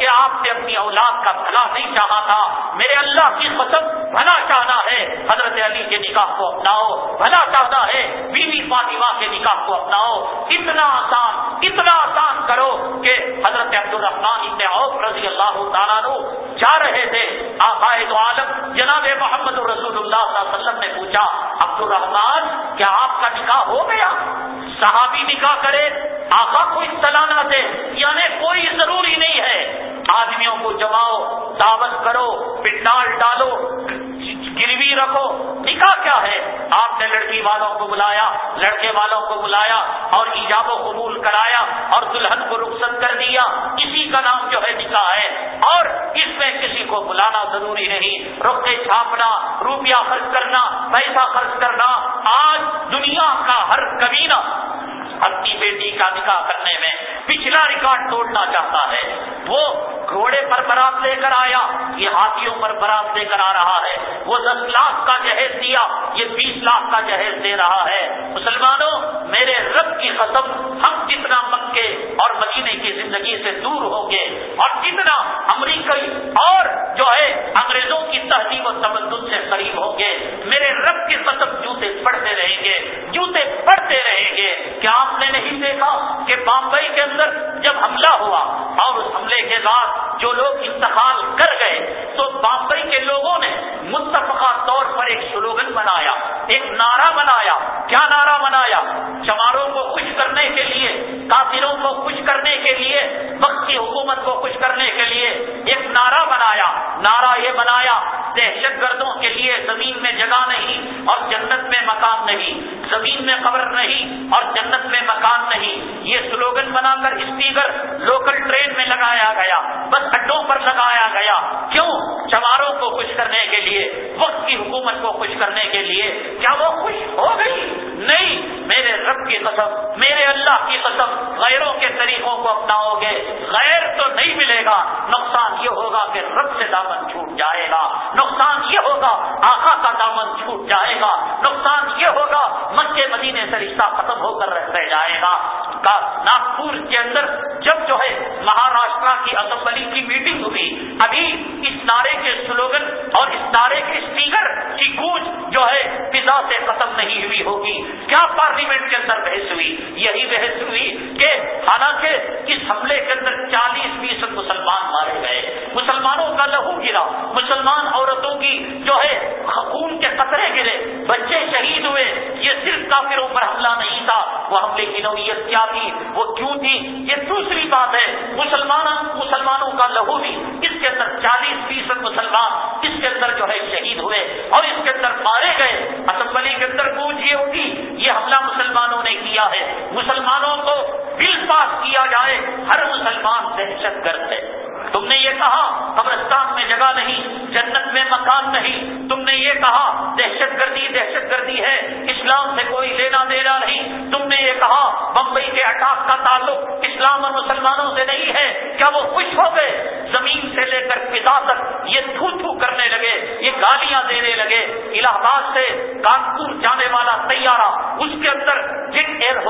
کہ آپ نے اپنی اولاد کا بھلا نہیں چاہا تھا۔ میرے اللہ کی قسم، بھلا چاہنا ہے۔ حضرت علی کے نکاح کو اپناؤ۔ بھلا چاہنا ہے۔ بیوی فاطمہ کے نکاح کو اپناؤ۔ اتنا آسان اتنا آسان کرو کہ حضرت عبد الرحمان ابن عوف رضی اللہ تعالیٰ جا رہے تھے۔ آقائد عالم، جناب محمد رسول اللہ صلی اللہ علیہ وسلم نے پوچھا عبد الرحمان کیا آپ کا نکاح ہو گیا؟ صحابی نکاح کرے، آقا کو اطلاع نہ دے۔ یعنی کوئی ضروری نہیں ہے۔ آدمیوں کو جماؤ، دعوت کرو، پنڈال ڈالو، گروی رکھو۔ نکاح کیا ہے؟ آپ نے لڑکی والوں کو بلایا، لڑکے والوں کو بلایا اور ایجاب و قبول کرایا اور دلہن کو رخصت کر دیا۔ اسی کا نام جو ہے نکاح ہے۔ اور اس میں کسی کو بلانا ضروری نہیں۔ رخے چھاپنا، روپیہ خرچ کرنا، پیسہ خرچ کرنا، آج دنیا کا ہر کبینہ اپنی بیٹی کا نکاح کرنے میں پچھلا ریکارڈ توڑنا چاہتا ہے۔ وہ گھوڑے پر برات لے کر آیا، یہ ہاتھیوں پر برات لے کر آ رہا ہے۔ وہ دس لاکھ کا جہیز دیا، یہ بیس لاکھ کا جہیز دے رہا ہے۔ مسلمانوں، میرے رب کی قسم، ہم جتنا مکے اور مدینے کی زندگی سے دور ہوں گے اور جتنا امریکی اور جو ہے انگریزوں کی تہذیب و تمدن سے قریب ہوں گے، میرے رب کی قسم، جوتے پڑھتے رہیں گے، جوتے پڑھتے رہیں گے۔ کیا آپ نے نہیں دیکھا کہ بامبئی کے اندر جب حملہ ہوا اور اس حملے کے بعد جو لوگ انتقال کر گئے، تو بامبئی کے لوگوں نے متفقہ طور پر ایک سلوگن بنایا، ایک نعرہ بنایا۔ کیا نعرہ بنایا؟ چماروں کو خوش کرنے کے لیے، کافروں کو خوش کرنے کے لیے وقت کی حکومت کو خوش کرنے کے لیے ایک نعرہ بنایا۔ نعرہ یہ بنایا، دہشت گردوں کے لیے زمین میں جگہ نہیں اور جنت میں مکان نہیں، زمین میں قبر نہیں اور جنت میں مکان نہیں۔ یہ سلوگن بنا کر اسپیکر لوکل ٹرین میں لگایا گیا، بس اڈوں پر لگایا گیا۔ کیوں؟ چماروں کو خوش کرنے کے لیے، وقت کی حکومت کو خوش کرنے کے لیے۔ کیا وہ خوش ہو گئی؟ نہیں۔ میرے رب کی قسم، میرے اللہ کی قسم، غیروں کے طریقوں کو اپناؤ گے۔ غیر تو نہیں ملے گا۔ نقصان یہ ہوگا کہ رب سے دامن چھوٹ جائے گا۔ نقصان یہ ہوگا آخا کا دامن چھوٹ جائے گا۔ نقصان یہ ہوگا مکے مدینے سے رشتہ ختم ہو کر رہ جائے گا۔ ناگپور کے اندر جب جو ہے مہاراشٹرا کی اسمبلی کی میٹنگ ہوئی، ابھی اس نعرے کے سلوگن اور اس نعرے کے اسپیکر کی گونج جو ہے فضا سے ختم نہیں ہوئی ہوگی۔ کیا پارلیمنٹ کے اندر بحث ہوئی؟ یہی بحث ہوئی کہ حالانکہ اس حملے کے اندر چالیس فیصد مسلمان مارے گئے۔ مسلمانوں کا لہو گرا۔ مسلمان عورتوں کی جو ہے خون کے قطرے گرے۔ بچے شہید ہوئے۔ یہ صرف کافروں پر حملہ نہیں تھا، وہ حملے کی نوعیت کیا تھی؟ وہ کیوں تھی؟ یہ دوسری بات ہے مسلمان مسلمانوں کا لہو بھی اس کے اندر چالیس فیصد مسلمان اس کے اندر جو ہے شہید ہوئے اور اس کے اندر مارے گئے۔ اسمبلی کے اندر گونج یہ ہوگی یہ حملہ مسلمانوں نے کیا ہے۔ مسلمانوں کو بل پاس کیا جائے، ہر مسلمان دہشت گرد ہے۔ تم نے یہ کہا، قبرستان میں جگہ نہیں، جنت میں مکان نہیں۔ تم نے یہ کہا، دہشت گردی دہشت گردی ہے، اسلام سے کوئی لینا دینا نہیں۔ تم نے یہ کہا، بمبئی کے اٹاک کا تعلق اسلام اور مسلمانوں سے نہیں ہے۔ کیا وہ خوش ہو گئے؟ زمین سے لے کر پتا تک یہ تھو تھو کرنے لگے، یہ گالیاں دینے لگے۔ الہ آباد سے کانپور جانے والا طیارہ، اس کے اندر Jet Air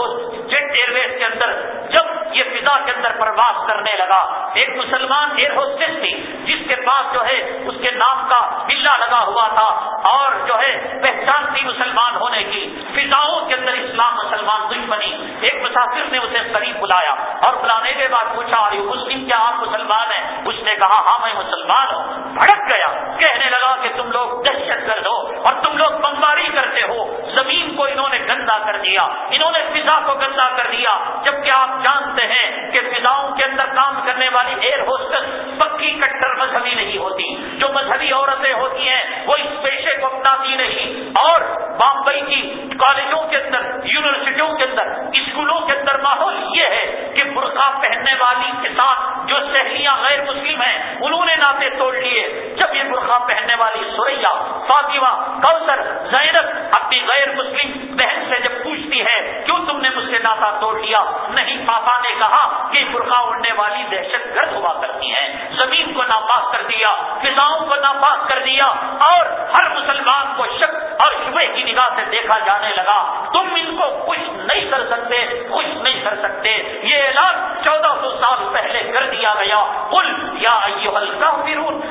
Jet Airways کے اندر جب یہ فضا کے اندر پرواز کرنے لگا۔ ایک مسلمان ایئر ہوسٹس تھی، جس کے پاس جو ہے اس کے نام کا بلا لگا ہوا تھا اور جو ہے پہچان تھی مسلمان ہونے کی۔ فضاؤں کے اندر اسلام مسلمان دشمنی ایک مسافر نے اسے قریب بلایا اور بلانے کے بعد پوچھا مسلم، کیا آپ مسلمان ہیں؟ اس نے کہا ہاں میں مسلمان ہوں۔ بھڑک گیا۔ کہنے لگا کہ تم لوگ دہشت گرد ہو اور تم لوگ بمباری کرتے ہو۔ زمین کو انہوں نے گندا کر دیا، انہوں نے فضا کو گندا کر دیا، جبکہ آپ جانتے ہیں کہ فضاؤں کے اندر کام کرنے والی ایئر ہوسٹس پکی کٹر مذہبی نہیں ہوتی۔ جو مذہبی عورتیں ہوتی ہیں وہ اس پیشے کو اپناتی نہیں۔ اور بامبئی کی کالجوں کے اندر، یونیورسٹیوں کے اندر، اسکولوں کے اندر ماحول یہ ہے کہ برقع پہننے والی کے ساتھ جو سہیلیاں غیر مسلم ہیں، انہوں نے ناطے توڑ لیے۔ جب یہ برقع پہننے والی سوریا فاطمہ، کوثر، زینب اپنی غیر مسلم بہن سے جب پوچھتی ہے کیوں تم نے مجھ سے ناطا توڑ لیا؟ نہیں، پاپا نے کہا کہ برقع اڑنے والی دہشت گرد ہوا کرتی ہیں زمین کو ناپاک کر دیا فضاؤں کو ناپاک کر دیا اور ہر مسلمان کو شک اور شبے کی نگاہ سے دیکھا جانے لگا۔ تم ان کو خوش نہیں کر سکتے خوش نہیں کر سکتے۔ یہ اعلان چودہ سو سال پہلے کر دیا گیا۔ کل یا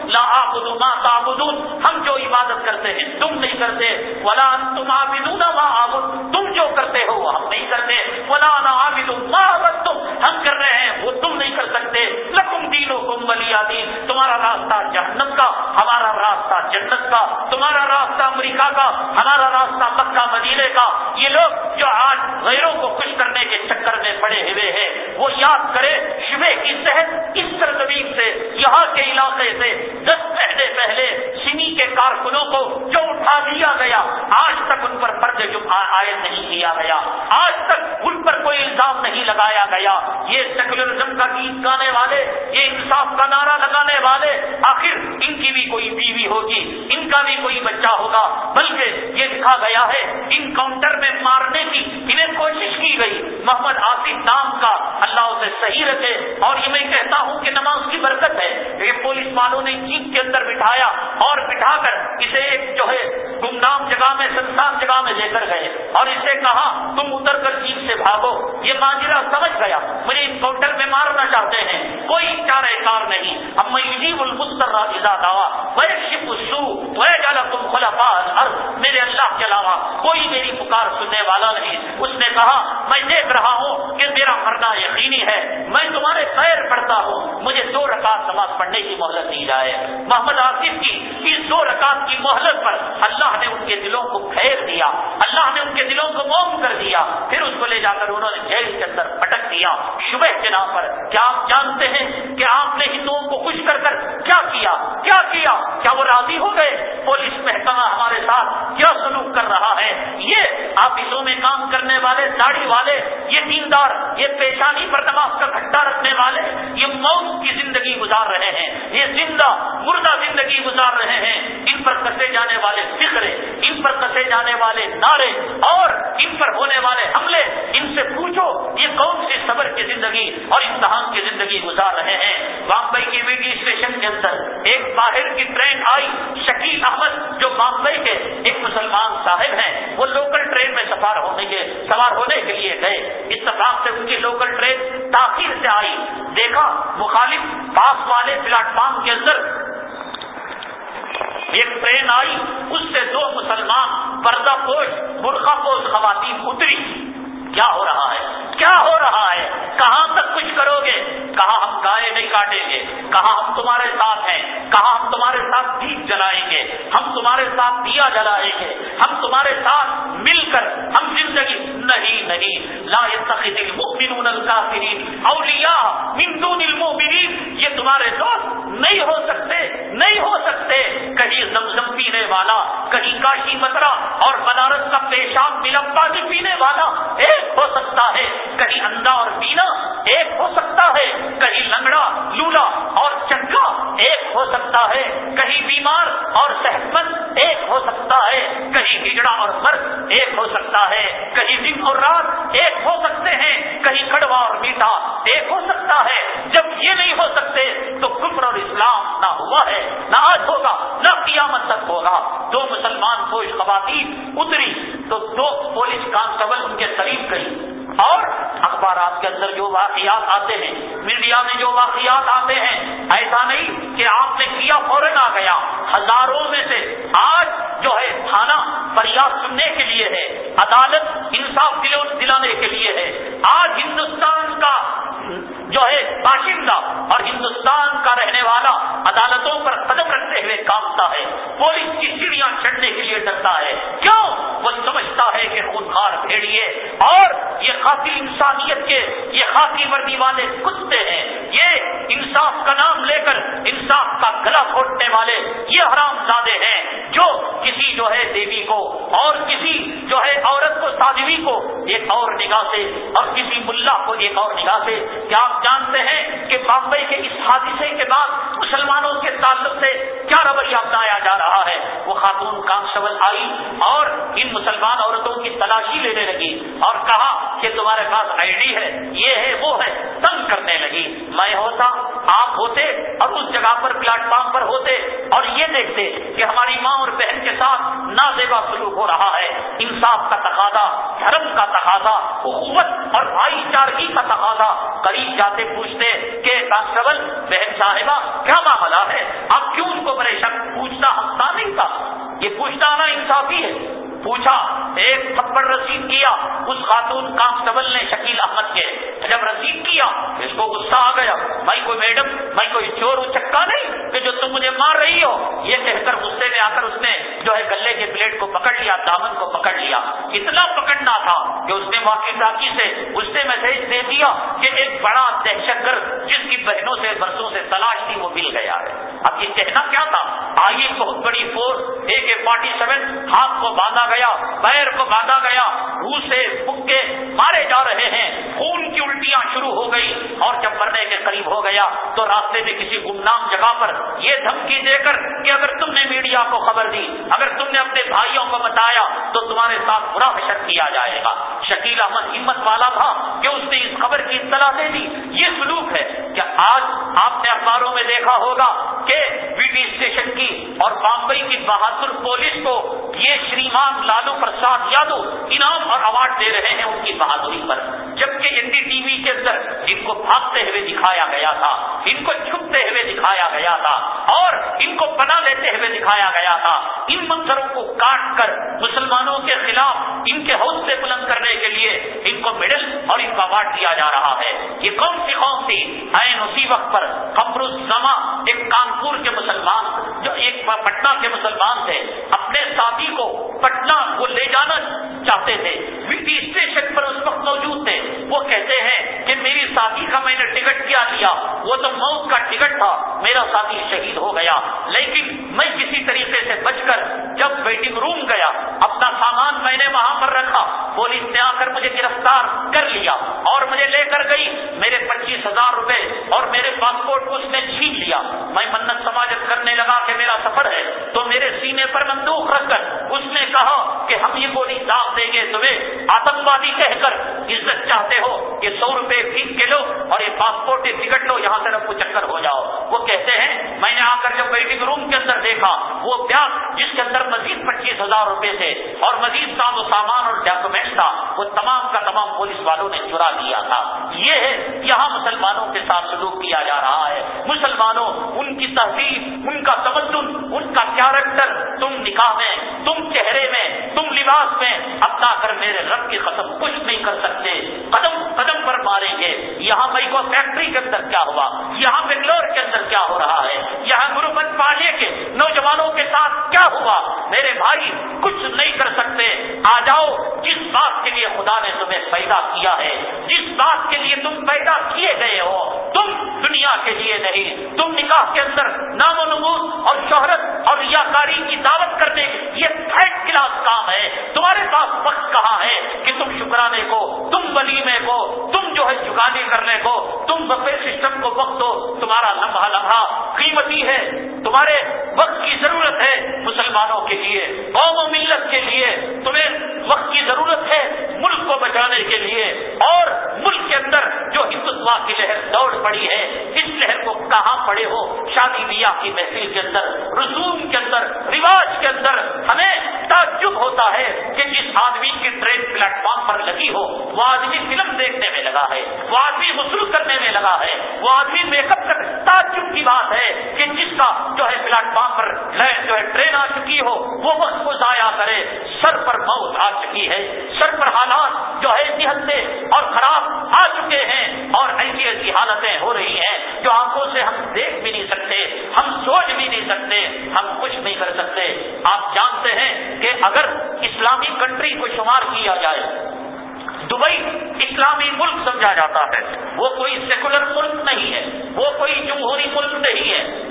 لا ما تعبدون۔ ہم جو عبادت کرتے ہیں، تم نہیں کرتے۔ ولا تم عابدون ما عابد تم جو کرتے ہو، وہ ہم نہیں کرتے۔ ولا نا عابد ما تم ہم کر رہے ہیں، وہ تم نہیں کر سکتے۔ لکم دینوں کم بلیا تمہارا راستہ جہنم کا، ہمارا راستہ جنت کا، تمہارا راستہ امریکہ کا، ہمارا راستہ مکہ مدینے کا۔ یہ لوگ جو آج غیروں کو خوش کرنے کے چکر میں پڑے ہوئے ہیں وہ یاد کرے شبے کی صحت اس سرزمین سے، یہاں کے علاقے سے۔ دس مہینے پہلے سنی کے کارکنوں کو جو اٹھا دیا گیا، آج تک ان پر فرض جو عائد نہیں کیا گیا۔ آج تک ان پر کوئی الزام نہیں لگایا گیا۔ یہ سیکولرزم کا گیت گانے والے، یہ انصاف کا نعرہ لگانے والے، آخر ان کی بھی کوئی بیوی ہوگی۔ ان کا بھی کوئی بچہ ہوگا، بلکہ یہ لکھا گیا ہے ان کاؤنٹر میں مارنے کی انہیں کوشش کی گئی۔ محمد آصف نام کا اللہ اسے صحیح رکھے اور یہ میں کہتا ہوں کہ نماز کی برکت ہے۔ یہ پولیس والوں نے جیپ کے اندر بٹھایا اور بٹھا کر اسے ایک جو ہے گمنام جگہ میں سنسان جگہ میں لے کر گئے۔ اور اسے کہا، تم اتر کر جیپ سے بھاگو۔ یہ ماجرا سمجھ گیا، مجھے ان کاؤنٹر میں مارنا چاہتے ہیں۔ کوئی چارہ کار نہیں۔ اب میں یوجیب البستر راجا دعا وہ شپ سو وہ جالا تم خلفا میرے اللہ کے علاوہ کوئی میری پکار سننے والا نہیں۔ اس نے کہا، میں دیکھ رہا ہوں کہ میرا مرنا یقینی ہے۔ میں تمہارے خیر پڑھتا ہوں۔ مجھے دو رکعت نماز پڑھنے کی مہلت دی جائے۔ محمد آصف کی اس دو رکعت کی مہلت پر اللہ نے ان کے دلوں کو پھیر دیا۔ اللہ نے ان کے دلوں کو موم کر دیا۔ پھر اس کو لے جا کر انہوں نے جیل کے اندر پٹک دیا۔ شبہ کے نام پر، کیا آپ جانتے ہیں کہ آپ نے ہندوؤں کو خوش کر کر کیا کیا؟ کیا کیا؟ کیا وہ راضی ہو گئے؟ پولیس محکمہ ہمارے ساتھ کیا سلوک کر رہا ہے؟ یہ آفسوں میں کام کرنے والے، داڑھی والے، یہ دیندار، یہ پیشانی پر نماز کا گھٹا رکھنے والے، یہ موت کی زندگی گزار رہے ہیں۔ یہ زندہ، مردہ زندگی گزار رہے ہیں۔ ان پر کسے جانے والے فکرے ان پر کسے جانے والے نعرے اور ان پر ہونے والے حملے، ان سے پوچھو، یہ کون سی صبر کی زندگی اور امتحان کی زندگی گزار رہے ہیں؟ بامبئی کی وی اسٹیشن کے اندر ایک باہر آئی، شکیل احمد جو بامبئی کے ایک مسلمان صاحب ہیں، وہ لوکل ٹرین میں سفار ہونے کے سوار ہونے کے لیے گئے۔ اتفاق سے ان کی لوکل ٹرین تاخیر سے آئی۔ دیکھا، مخالف پاس والے پلیٹ فارم کے اندر ایک ٹرین آئی۔ اس سے دو مسلمان پردہ پوش، برقع پوش خواتین اتری۔ کیا ہو رہا ہے؟ کیا ہو رہا ہے؟ کہاں تک کچھ کرو گے؟ کہاں ہم گائے نہیں کاٹیں گے؟ کہاں ہم تمہارے ساتھ ہیں؟ کہاں ہم تمہارے ساتھ دیپ جلائیں گے؟ ہم تمہارے ساتھ دیا جلائیں گے۔ ہم تمہارے ساتھ مل کر ہم زندگی نہیں نہیں۔ لا يتخذ المؤمنون الكافرین اولیاء من دون المؤمنین۔ یہ تمہارے دوست نہیں ہو سکتے، نہیں ہو سکتے۔ کہیں زمزم پینے والا، کہیں کاشی مترا اور بنارس کا پیشاب ملم پانی پینے والا ایک ہو سکتا ہے کہیں اندھا اور بینا ایک ہو سکتا ہے کہیں لنگڑا لولا اور چنگا ایک ہو سکتا ہے کہیں بیمار اور صحت مند ایک ہو سکتا ہے کہیں بگڑا اور مرد ایک ہو سکتا ہے کہیں دن اور رات ایک ہو سکتے ہیں کہیں کڑوا اور میٹھا ایک ہو سکتا ہے جب یہ نہیں ہو سکتے تو کفر اور اسلام نہ ہوا ہے، نہ آج ہوگا، نہ قیامت تک ہوگا۔ دو مسلمان فوج خواتین اتری تو دو پولیس کانسٹیبل ان کے قریب گئی۔ اور اخبارات کے اندر جو واقعات آتے ہیں، میڈیا میں جو واقعات آتے ہیں، ایسا نہیں کہ آپ نے کیا فوراً آ گیا۔ ہزاروں میں سے آج جو ہے تھانہ فریاد سننے کے لیے ہے، عدالت انصاف دلانے کے لیے ہے۔ آج ہندوستان کا جو ہے باشندہ اور ہندوستان کا رہنے والا عدالتوں پر قدم رکھتے ہوئے کامتا ہے، پولیس کی سیڑھیاں چڑھنے کے لیے ڈرتا ہے۔ کیوں؟ وہ سمجھتا ہے کہ خودخار بھیڑیے اور یہ خاصی انسانیت کے، یہ خاصی وردی والے کتے ہیں۔ یہ انصاف کا نام لے کر انصاف کا گلا کھوٹنے والے یہ حرام زادے ہیں جو کسی جو ہے دیوی کو اور کسی جو ہے عورت کو سادوی کو ایک اور نگاہ سے اور کسی ملا کو ایک اور نگاہ سے کیا آپ جانتے ہیں کہ بامبئی کے اس حادثے کے بعد مسلمانوں کے تعلق سے کیا رویہ اپنایا جا رہا ہے؟ وہ خاتون کانسٹیبل آئی اور ان مسلمان عورتوں کی تلاشی لینے لگی اور کہا کہ تمہارے پاس آئی ڈی ہے، یہ ہے، وہ ہے، تنگ کرنے لگی۔ میں ہوتا، آپ ہوتے اور اس جگہ پر پلیٹ فارم پر ہوتے اور یہ دیکھتے کہ ہماری ماں اور بہن کے ساتھ نازیبا سلوک ہو رہا ہے، انصاف کا تقاضا، دھرم کا تقاضا قوت اور بھائی چارگی کا تقاضا۔ قریب جاتے پوچھتے کہ کانسٹیبل، بہن صاحبہ، کیا معاملہ ہے؟ آپ کیوں اس کو پریشان پوچھنا ہمتا نہیں تھا؟ یہ پوچھنا آنا انصافی ہے۔ پوچھا، ایک تھپڑ رسید کیا، اس خاتون کانسٹیبل نے شکیل احمد کے۔ جب رسید کیا، اس کو غصہ آ گیا۔ بھائی کوئی میڈم، بھائی کوئی چور چکا نہیں کہ جو تم مجھے مار رہی ہو۔ یہ کہہ کر غصے میں آ کر اس نے جو ہے گلے کے پلیٹ کو پکڑ لیا، دامن کو پکڑ لیا۔ اتنا پکڑنا تھا کہ اس نے واقعی ٹاکی سے اس نے میسج دے دیا کہ ایک بڑا دہشت گرد جس کی بہنوں سے برسوں سے تلاش تھی، وہ مل گیا ہے۔ اب یہ کہنا کیا تھا؟ آئیے بہت بڑی فورس اے کے فورٹی سیون، ہاتھ کو باندھا گیا پیر کو باندھا گیا سے پکے مارے جا رہے ہیں، خون کی الٹیاں شروع ہو گئی اور جب مرنے کے قریب ہو گیا تو راستے میں کسی گمنام جگہ پر یہ دھمکی دے کر کہ اگر تم نے میڈیا کو خبر دی، اگر تم نے اپنے بھائیوں کو بتایا تو تمہارے ساتھ برا حشر کیا جائے گا۔ شکیل احمد ہمت والا تھا کہ اس نے اس خبر کی اطلاع دے دی۔ یہ سلوک ہے۔ آج آپ نے اخباروں میں دیکھا ہوگا کہ بی ٹی اسٹیشن کی اور بامبئی کی بہادر پولیس کو یہ شریمان لالو پرساد یادو انعام اور اوارڈ دے رہے ہیں ان کی بہادری پر۔ جبکہ این ڈی ٹی وی کے اندر ان کو بھاگتے ہوئے دکھایا گیا تھا، ان کو چھپتے ہوئے دکھایا گیا تھا اور ان کو پناہ لیتے ہوئے دکھایا گیا تھا۔ ان منظروں کو کاٹ کر مسلمانوں کے خلاف، ان کے حوصلے بلند کرنے کے لیے ان کو میڈل اور ان کو اوارڈ دیا جا رہا ہے۔ یہ کون سی قوم تھی۔ این اسی وقت پر قبر الزما ایک کانپور کے مسلمان، جو ایک پٹنہ کے مسلمان تھے۔ اپنے ساتھی کو پٹنہ کو لے جانا چاہتے تھے۔ اسٹیشن پر اس وقت موجود تھے۔ وہ کہتے ہیں کہ میری ساتھی کا میں نے ٹکٹ کیا لیا وہ تو موت کا ٹکٹ تھا، میرا ساتھی شہید ہو گیا۔ لیکن میں کسی طریقے سے بچ کر جب ویٹنگ روم گیا، اپنا سامان میں نے وہاں پر رکھا۔ پولیس نے آ کر مجھے گرفتار کر لیا اور مجھے لے کر گئی۔ میرے پچیس ہزار روپے اور میرے پاسپورٹ کو اس نے چھین لیا۔ میں منت سماجت کرنے لگا کہ میرا سفر ہے۔ تو میرے سینے پر بندوق رکھ کر اس نے کہا کہ ہم یہ گولی داغ دیں گے تمہیں آتنکوادی کہہ کر۔ عزت چاہتے ہو یہ سو روپے پھینک کے لو اور یہ پاسپورٹ یہ ٹکٹ لو، یہاں سے رب کو چکر ہو جاؤ۔ وہ کہتے ہیں، میں نے آ کر جب ویٹنگ روم کے اندر دیکھا، وہ بیاگ جس کے اندر مزید پچیس ہزار روپے تھے اور مزید ساز و سامان اور ڈاکومنٹ تھا، وہ تمام کا تمام پولیس والوں نے چرا لیا تھا۔ یہ ہے، یہاں مسلمانوں کے ساتھ سلوک کیا جا رہا ہے۔ مسلمانوں، ان کی تہذیب، ان کا تمدن، ان کا کیریکٹر تم نکاح میں، تم چہرے میں، تم لباس میں، اپنا کر میرے رب کی قسم کچھ نہیں کر سکتے۔ قدم قدم پر ماریں گے۔ یہاں مئی کو فیکٹری کے اندر کیا ہوا؟ یہاں بنگلور کے اندر کیا ہو رہا ہے؟ یہاں گروپت پالے کے نوجوانوں کے ساتھ کیا ہوا؟ میرے بھائی، کچھ نہیں کر سکتے۔ آ جاؤ، جس بات کے لیے خدا نے تمہیں پیدا کیا ہے، جس بات کے لیے تم پیدا کیے گئے ہو، تم دنیا کے لیے نہیں۔ تم نکاح کے اندر نام و نمود اور شہرت اور ریاکاری کی دعوت کرنے یہ تھرڈ کلاس کام ہے۔ تمہارے پاس وقت کہاں ہے کہ تم شکرانے کو تم ولیمے کو، تم جو ہے چکانے کرنے کو، تم بفے سسٹم کو وقت دو، تمہارا لمحہ لمحہ قیمتی ہے، تمہارے وقت کی ضرورت ہے مسلمانوں کے لیے، قوم و ملت کے لیے، تمہیں وقت کی ضرورت ہے ملک کو بچانے کے لیے، اور ملک کے اندر جو ہندوتوا کی لہر دوڑ پڑی ہے، اس لہر کو کہاں پڑے ہو؟ شادی بیاہ کی محفل کے اندر، رسوم کے اندر، رواج کے اندر ہمیں تعجب ہوتا ہے کہ جس آدمی کی ٹرین پلیٹ فارم پر لگی ہو، وہ آدمی فلم دیکھنے میں لگا ہے، وہ آدمی غسل کرنے میں لگا ہے، وہ آدمی میک اپ کر تعجب کی بات ہے کہ جس کا جو ہے پلیٹ فارم پر جو ہے ٹرین آ چکی ہو، وہ وقت کو ضائع کرے۔ سر پر موت آ چکی ہے۔ سر پر حالات جو ہے نہتے اور خراب آ چکے ہیں۔ اور ایسی ایسی حالتیں ہو رہی ہیں جو آنکھوں سے ہم دیکھ بھی نہیں سکتے، ہم سوچ بھی نہیں سکتے، ہم کچھ نہیں کر سکتے۔ آپ جانتے ہیں کہ اگر اسلامی کنٹری کو شمار کیا جائے دبئی اسلامی ملک سمجھا جاتا ہے۔ وہ کوئی سیکولر ملک نہیں ہے۔ وہ کوئی جمہوری ملک نہیں ہے۔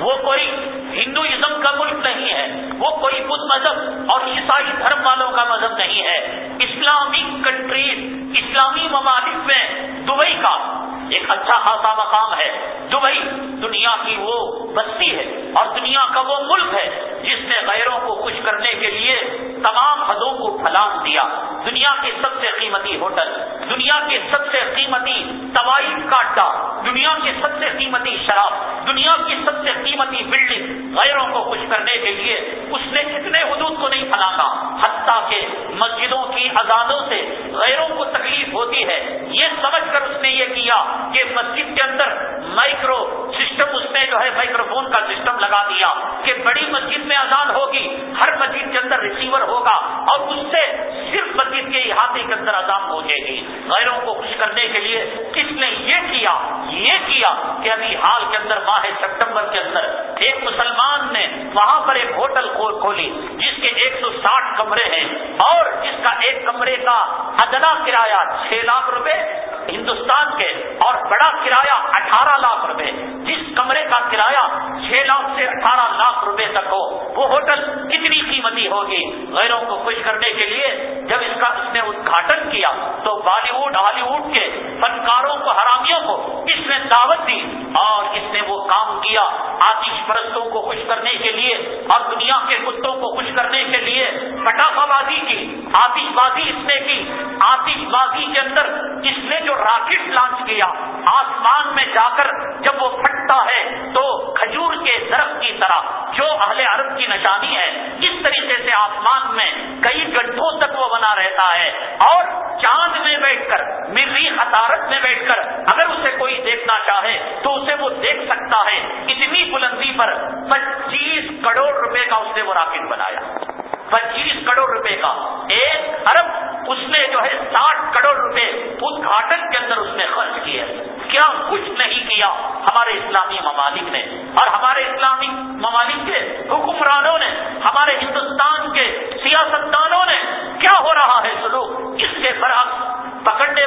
وہ کوئی ہندوازم کا ملک نہیں ہے۔ وہ کوئی بدھ مذہب اور عیسائی دھرم والوں کا مذہب نہیں ہے۔ اسلامی کنٹریز اسلامی ممالک میں دبئی کا ایک اچھا خاصا مقام ہے۔ دبئی دنیا کی وہ بستی ہے اور دنیا کا وہ ملک ہے جس نے غیروں کو خوش کرنے کے لیے تمام حدوں کو پھلان دیا۔ دنیا کے سب سے قیمتی ہوٹل دنیا کے سب سے قیمتی طوائی کاٹا دنیا کے سب سے قیمتی شراب، دنیا کی سب سے قیمتی بلڈنگ غیروں کو خوش کرنے کے لیے اس نے اتنے حدود کو نہیں پھلانا حتیٰ کہ مسجدوں کی اذانوں سے غیروں کو تکلیف ہوتی ہے۔ یہ سمجھ کر اس نے یہ کیا کہ مسجد کے اندر مائکرو سسٹم، اس میں جو ہے مائکرو فون کا سسٹم لگا دیا کہ بڑی مسجد میں اذان ہوگی، ہر مسجد کے اندر ریسیور ہوگا اور اس سے صرف مسجد کے احاطے کے اندر اذان پہنچے گی۔ غیروں کو خوش کرنے کے لیے کس نے یہ کیا یہ کیا کہ ابھی حال کے اندر ماہ سپٹمبر کے اندر ایک مسلمان نے وہاں پر ایک ہوٹل کھولی جس کے ایک سو ساٹھ کمرے ہیں اور جس کا ایک کمرے کا ادنا کرایہ چھ لاکھ روپے ہندوستان کے اور بڑا کرایہ اٹھارہ لاکھ روپے، جس کمرے کا کرایہ چھ لاکھ سے اٹھارہ لاکھ روپے تک ہو، وہ ہوٹل کتنی قیمتی ہوگی؟ غیروں کو خوش کرنے کے لیے جب اس کا اس نے ادھاٹن کیا تو بالی ووڈ ہالی ووڈ کے فنکاروں کو، حرامیوں کو اس نے دعوت دی اور اس نے وہ کام کیا آتش پرستوں کو خوش کرنے کے لیے اور دنیا کے کتوں کو خوش کرنے کے لیے پٹاخہ بازی کی، آتش بازی اس نے کی۔ آتش بازی کے اندر اس نے جو راکٹ لانچ کیا، آسمان میں جا کر جب وہ پھٹتا ہے تو کھجور کے درخت کی طرح، جو اہل عرب کی نشانی ہے، اس طریقے سے آسمان میں کئی گڈھوں تک وہ بنا رہتا ہے اور چاند میں بیٹھ بیٹھ کر مری عطارت میں بیٹھ کر، اگر اسے کوئی دیکھنا چاہے تو اسے وہ دیکھ سکتا ہے۔ اتنی بلندی پر پچیس کروڑ روپے کا اس نے وہ راکٹ بنایا۔ پچیس کروڑ روپے کا۔ ایک ارب اس نے جو ہے ساٹھ کروڑ روپے ادھاٹن کے اندر اس نے خرچ کیے۔ کیا کچھ نہیں کیا ہمارے اسلامی ممالک نے۔ اور ہمارے اسلامی ممالک کے حکمرانوں نے ہمارے ہندوستان کے سیاستدانوں نے کیا ہو رہا ہے سلوک اس کے برعکس پکڑنے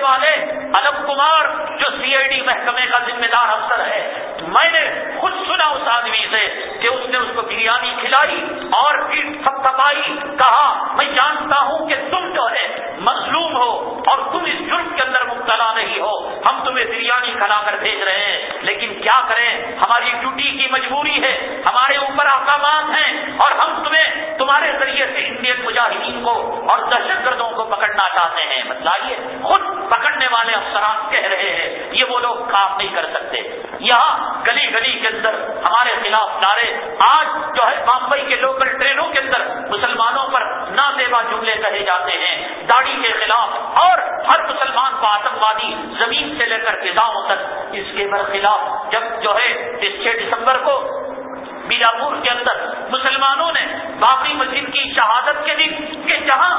والے الگ کمار جو سی آئی ڈی محکمے کا ذمہ دار افسر ہے۔ میں نے خود سنا اس آدمی سے کہ اس نے اس کو بریانی کھلائی اور پھر تھپ تھپائی، کہا، میں جانتا ہوں کہ تم جو ہے مظلوم ہو اور تم اس جرم کے اندر مبتلا نہیں ہو۔ ہم تمہیں بریانی کھلا کر بھیج رہے ہیں، لیکن کیا کریں؟ ہماری ڈیوٹی کی مجبوری ہے، ہمارے اوپر احکامات ہیں اور ہم تمہیں تمہارے ذریعے سے انڈین مجاہدین کو اور دہشت گردوں کو پکڑنا چاہتے ہیں۔ بتلائیے، خود پکڑنے والے افسران کہہ رہے ہیں، یہ وہ لوگ کام نہیں کر سکتے۔ یہاں گلی گلی کے اندر ہمارے خلاف نعرے، آج جو ہے بمبئی کے لوکل ٹرینوں کے اندر مسلمانوں پر نازیبا جملے کہے جاتے ہیں۔ داڑھی کے خلاف اور ہر مسلمان کو آتنکوادی زمین سے لے کر فضاؤں تک اس کے برخلاف جب جو ہے اس چھ دسمبر کو بیجاپور کے اندر مسلمانوں نے بابری مسجد کی شہادت کے دن کہ جہاں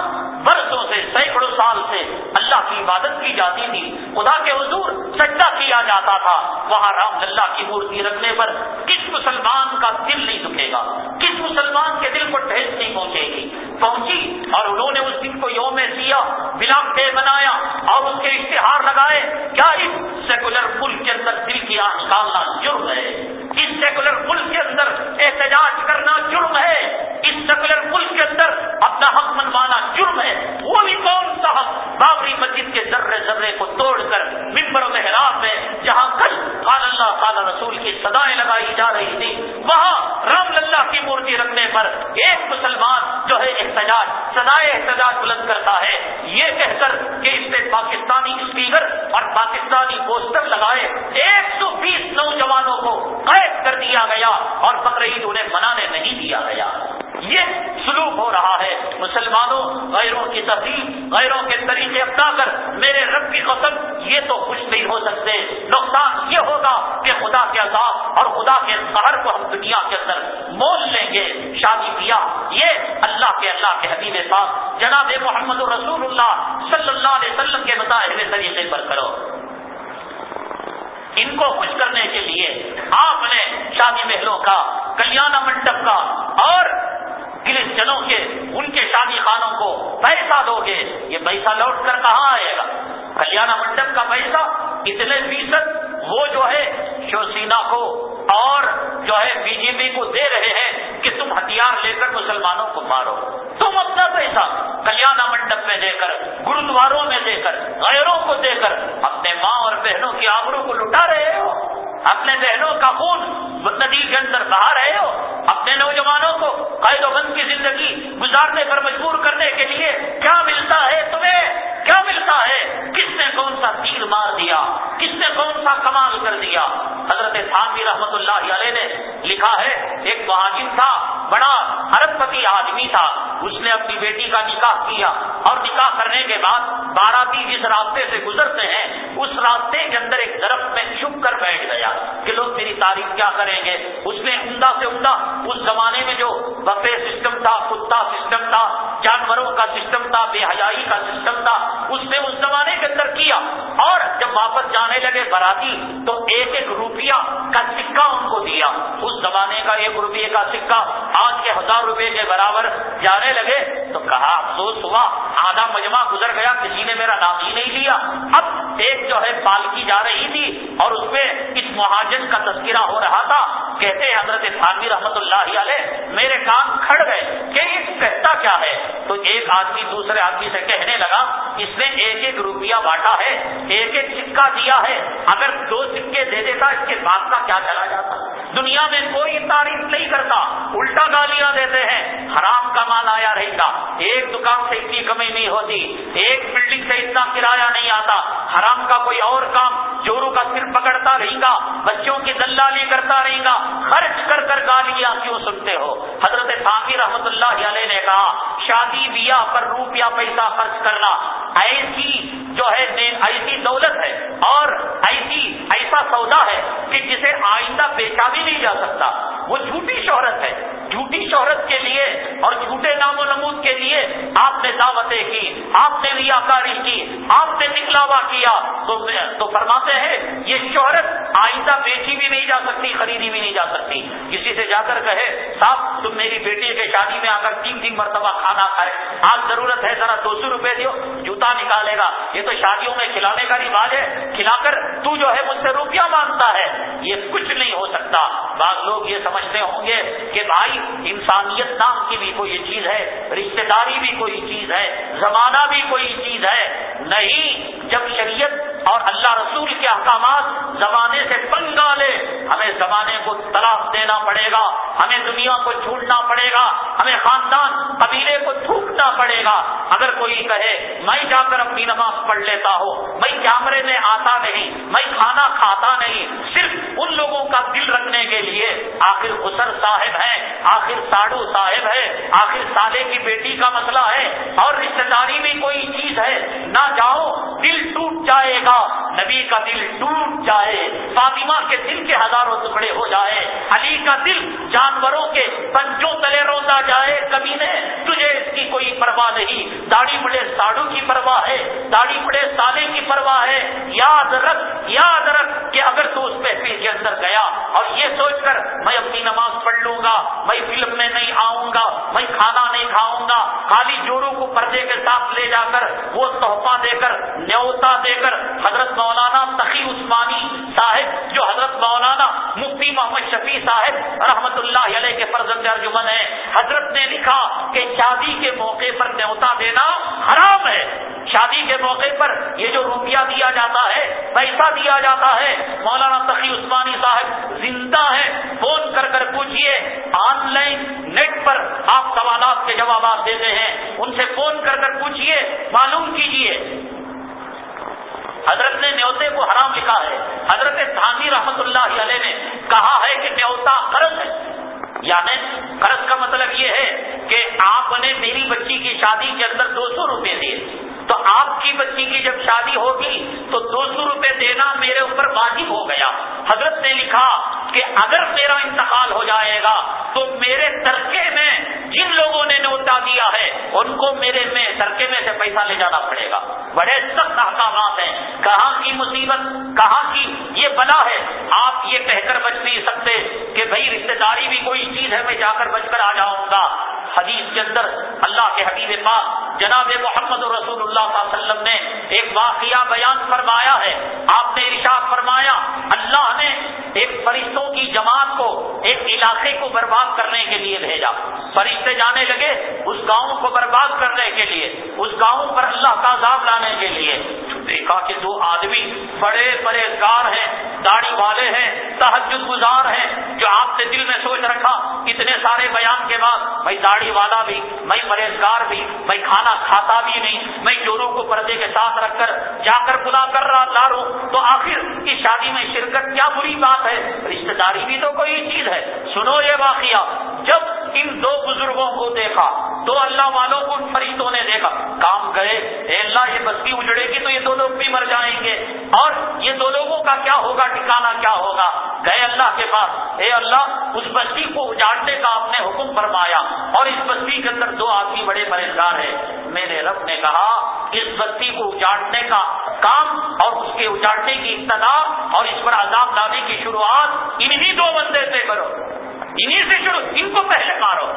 برسوں سے، سینکڑوں سال سے اللہ کی عبادت کی جاتی تھی، خدا کے حضور سجدہ کیا جاتا تھا، وہاں رام اللہ کی مورتی رکھنے پر کس مسلمان کا دل نہیں دکھے گا، کس مسلمان کے دل کو ٹھیس نہیں پہنچے گی؟ پہنچی اور انہوں نے اس دن کو یوم سیا بلا ڈے بنایا، اور اس کے اشتہار لگائے، کیا اس سیکولر ملک کے اندر دل کی آنکھ نکالنا جرم ہے؟ اس سیکولر ملک کے اندر احتجاج کرنا جرم ہے؟ اس سیکولر ملک کے اندر اپنا حق منوانا جرم ہے؟ وہ بھی کون سا حق؟ بابری مسجد کے ذرے ذرے کو توڑ کر ممبر و محراب میں جہاں کل خان اللہ تعالی رسول کی سدائیں لگائی جا رہی تھی وہاں رام للہ کی مورتی رکھنے پر ایک مسلمان جو ہے احتجاج سدائے احتجاج بلند کرتا ہے۔ یہ کہہ کر کہ اس نے پاکستانی اسپیکر اور پاکستانی پوسٹر لگائے۔ ایک سو بیس نوجوانوں کو قید کر دیا گیا اور بقرعید انہیں منانے نہیں دیا گیا۔ یہ سلوک ہو رہا ہے۔ مسلمانوں، غیروں کی تفریح غیروں کے طریقے اپنا کر میرے رب کی قسم، یہ تو خوش نہیں ہو سکتے۔ نقصان یہ ہوگا کہ خدا کے عذاب اور خدا کے قہر کو ہم دنیا کے اندر مول لیں گے، شادی بیاہ، یہ اللہ کے اللہ کے حبیب صاحب جناب محمد رسول اللہ صلی اللہ علیہ وسلم کے بتائے ہوئے طریقے پر کرو۔ ان کو خوش کرنے کے لیے آپ نے شادی محلوں کا، کلیانہ منڈپ کا اور کرسچنوں کے ان کے شادی خانوں کو پیسہ دو گے۔ یہ پیسہ لوٹ کر کہاں آئے گا؟ کلیانہ منڈپ کا پیسہ اتنے فیصد وہ جو ہے شیو سینا کو اور جو ہے بی جے پی کو دے رہے ہیں کہ تم ہتھیار لے کر مسلمانوں کو مارو۔ تم اپنا پیسہ کلیانہ منڈپ میں دے کر، گرودواروں میں دے کر، غیروں کو دے کر اپنے ماں اور بہنوں کی آبروں کو لٹا رہے ہو۔ اپنے بہنوں کا خون ندی کے اندر بہا رہے ہو۔ اپنے نوجوانوں کو قید زندگی گزارنے پر مجبور کرنے کے لیے کیا ملتا ہے تمہیں؟ کیا ملتا ہے؟ کس نے کون سا تیر مار دیا؟ کس نے کون سا کمال کر دیا؟ حضرت تھانوی رحمت اللہ علیہ نے لکھا ہے، ایک مہاجر تھا، بڑا ارب پتی آدمی تھا۔ اس نے اپنی بیٹی کا نکاح کیا اور نکاح کرنے کے بعد باراتی جس راستے سے گزرتے ہیں، اس راستے کے اندر ایک درخت میں چھپ کر بیٹھ گیا کہ لوگ میری تعریف کیا کریں گے؟ اس نے عمدہ سے عمدہ اس زمانے میں جو بفے سسٹم تھا، کتا سسٹم تھا، جانوروں کا سسٹم تھا، بے حیائی کا سسٹم تھا، اس نے اس زمانے کے اندر کیا اور جب واپس جانے لگے براتی تو ایک ایک روپیہ کا سکہ ان کو دیا۔ اس زمانے کا ایک روپیے کا سکہ آج کے ہزار روپے کے برابر جانے لگے، تو کہا، افسوس ہوا، آدھا مجمع گزر گیا، کسی نے میرا نام ہی نہیں لیا۔ اب ایک جو ہے، پالکی جا رہی تھی اور اس میں اس مہاجن کا تذکرہ ہو رہا تھا۔ کہتے ہیں، حضرت خانوی رحمت اللہ علیہ، میرے کام کھڑ گئے، کہ یہ کہتا کیا ہے؟ تو ایک آدمی دوسرے آدمی سے کہنے لگا، اس نے ایک ایک روپیہ بانٹا ہے، ایک ایک سکہ دیا ہے، اگر دو سکے دے دیتا، اس کے بعد کا کیا چلا جاتا؟ دنیا میں کوئی تعریف نہیں کرتا، الٹا گالیاں دیتے ہیں، حرام کا مال آیا رہے گا۔ ایک دکان سے اتنی کمی نہیں ہوتی، ایک بلڈنگ سے اتنا کرایہ نہیں آتا۔ حرام کا کوئی اور کام چوروں کا سر پکڑتا رہے گا، بچوں کی دلالی کرتا رہے گا۔ خرچ کر کر گالیاں کیوں سنتے ہو؟ حضرت ثاقی رحمت اللہ علیہ نے کہا، شادی بیاہ پر روپیہ پیسہ خرچ کرنا ایسی جو ہے ایسی دولت ہے اور ایسی ایسا سودا ہے کہ جسے آئندہ بیچا بھی نہیں جا سکتا۔ وہ جھوٹی شہرت ہے۔ جھوٹی شہرت کے لیے اور جھوٹے نام و نمود کے لیے آپ نے دعوتیں کی، آپ نے ریاکاری کی، آپ نے نکلاوا کیا۔ تو فرماتے ہیں، یہ شہرت آئندہ بیچی بھی نہیں جا سکتی، خریدی بھی نہیں جا سکتی۔ کسی سے جا کر کہے، صاحب، تم میری بیٹی کے شادی میں آ کر تین تین مرتبہ کھانا کھائے، آج ضرورت ہے ذرا دو سو روپے دو جوتا نکالے گا۔ یہ تو شادیوں میں کھلانے کا رواج ہے۔ کھلا کر تو جو ہے مجھ سے روپیہ مانگتا ہے۔ یہ کچھ نہیں ہو سکتا۔ بعض لوگ یہ سمجھتے ہوں گے کہ بھائی انسانیت نام کی بھی کوئی چیز ہے رشتے داری بھی کوئی چیز ہے، زمانہ بھی کوئی چیز ہے۔ نہیں، جب شریعت اور اللہ رسول کے احکامات زمانے سے پنگا لے، ہمیں زمانے کو طلاق دینا پڑے گا، ہمیں دنیا کو چھوڑنا پڑے گا، ہمیں خاندان، قبیلے کو تھوکنا پڑے گا۔ اگر کوئی کہے، میں جا کر اپنی نماز پڑھ لیتا ہوں، میں کیمرے میں آتا نہیں، میں کھانا کھاتا نہیں، صرف ان لوگوں کا دل رکھنے کے لیے آخر خسر صاحب ہے آخر ساڑو صاحب ہے آخر سالے کی بیٹی کا مسئلہ ہے، اور رشتے داری بھی کوئی چیز ہے، نہ جاؤ، دل ٹوٹ ٹوٹ جائے گا۔ نبی کا دل ٹوٹ جائے، فاطمہ کے دل کے ہزاروں ٹکڑے ہو جائے، علی کا دل جانوروں کے پنجوں تلے روتا جائے، کبھی نے تجھے اس کی کوئی پرواہ نہیں۔ داڑھی بڑے ساڑو کی پرواہ ہے، داڑھی بڑے سالے کی پرواہ ہے۔ یاد رکھ یاد رکھ کہ اگر تو اس محفل کے اندر گیا، اور یہ سوچ کر میں اپنی نماز پڑھ لوں گا، میں فلم میں نہیں آؤں گا، میں کھانا نہیں کھاؤں گا۔ خالی جوڑوں کو پردے کے ساتھ لے جا کر، وہ تحفہ دے کر، نیوتا دے کر، حضرت مولانا تقی عثمانی صاحب، جو حضرت مولانا مفتی محمد شفیع صاحب رحمت اللہ علیہ کے فرزند ارجمن ہے حضرت نے لکھا کہ شادی کے موقع پر نیوتا دینا حرام ہے۔ شادی کے موقع پر یہ جو روپیہ دیا جاتا ہے، پیسہ دیا جاتا ہے، مولانا تقی عثمانی صاحب زندہ ہے فون کر کر پوچھیے آن لائن نیٹ پر آپ سوالات کے جوابات دیتے ہیں۔ ان سے فون کر کر پوچھیے معلوم کیجیے حضرت نے نیوتے کو حرام لکھا ہے۔ حضرت تھانی رحمت اللہ علیہ نے کہا ہے کہ نیوتا قرض ہے۔ یعنی قرض کا مطلب یہ ہے کہ آپ نے میری بچی کی شادی کے اندر دو سو روپے دیے۔ تو آپ کی بچی کی جب شادی ہوگی تو دو سو روپے دینا میرے اوپر واجب ہو گیا۔ حضرت نے لکھا کہ اگر میرا انتقال ہو جائے گا تو میرے ترکے میں جن لوگوں نے نوتا دیا ہے، ان کو میرے میں، ترکے میں سے پیسہ لے جانا پڑے گا۔ بڑے سخت احکامات ہیں۔ کہاں کی مصیبت، کہاں کی یہ بلا ہے؟ آپ یہ کہہ کر بچ نہیں سکتے کہ بھائی رشتے داری بھی کوئی چیز ہے، میں جا کر بچ کر آ جاؤں گا۔ حدیث کے اندر اللہ کے حبیب پاک جناب محمد رسول اللہ اللہ علیہ وسلم نے ایک واقعہ بیان فرمایا ہے۔ آپ نے ارشاد فرمایا، اللہ نے ایک فرشتوں کی جماعت کو، ایک علاقے کو برباد کرنے کے لیے بھیجا۔ فرشتے جانے لگے اس گاؤں کو برباد کرنے کے لیے، اس گاؤں پر اللہ کا عذاب لانے کے لیے۔ دیکھا کہ دو آدمی بڑے بڑے کار ہیں، داڑھی والے ہیں تحجد گزار ہیں۔ جو آپ نے دل میں سوچ رکھا، اتنے سارے بیان کے بعد، بھائی داڑھی والا بھی میں پرہیزگار بھی میں کھانا کھاتا بھی نہیں میں چوروں کو پردے کے ساتھ رکھ کر جا کر خدا کر رہا لا تو آخر اس شادی میں شرکت کیا بری بات ہے؟ رشتے داری بھی تو کوئی چیز ہے۔ سنو یہ واقعہ، جب ان دو بزرگوں کو دیکھا، دو اللہ والوں کو فرشتوں نے دیکھا، کام گئے اے اللہ، یہ بستی اجڑے گی تو یہ دو لوگ بھی مر جائیں گے۔ اور یہ دو لوگوں کا کیا ہوگا؟ ٹھکانا کیا ہوگا؟ گئے اللہ کے پاس۔ اے اللہ، اس بستی کو اجاڑنے کا آپ نے حکم فرمایا اور اس بستی کے اندر دو آدمی بڑے پریشان ہیں۔ میرے رب نے کہا، اس بستی کو اجاڑنے کا کام اور اس کے اجاڑنے کی ابتدا اور اس پر عذاب لانے کی شروعات انہی دو بندے سے کرو۔ انہی سے شروع، ان کو پہلے مارو۔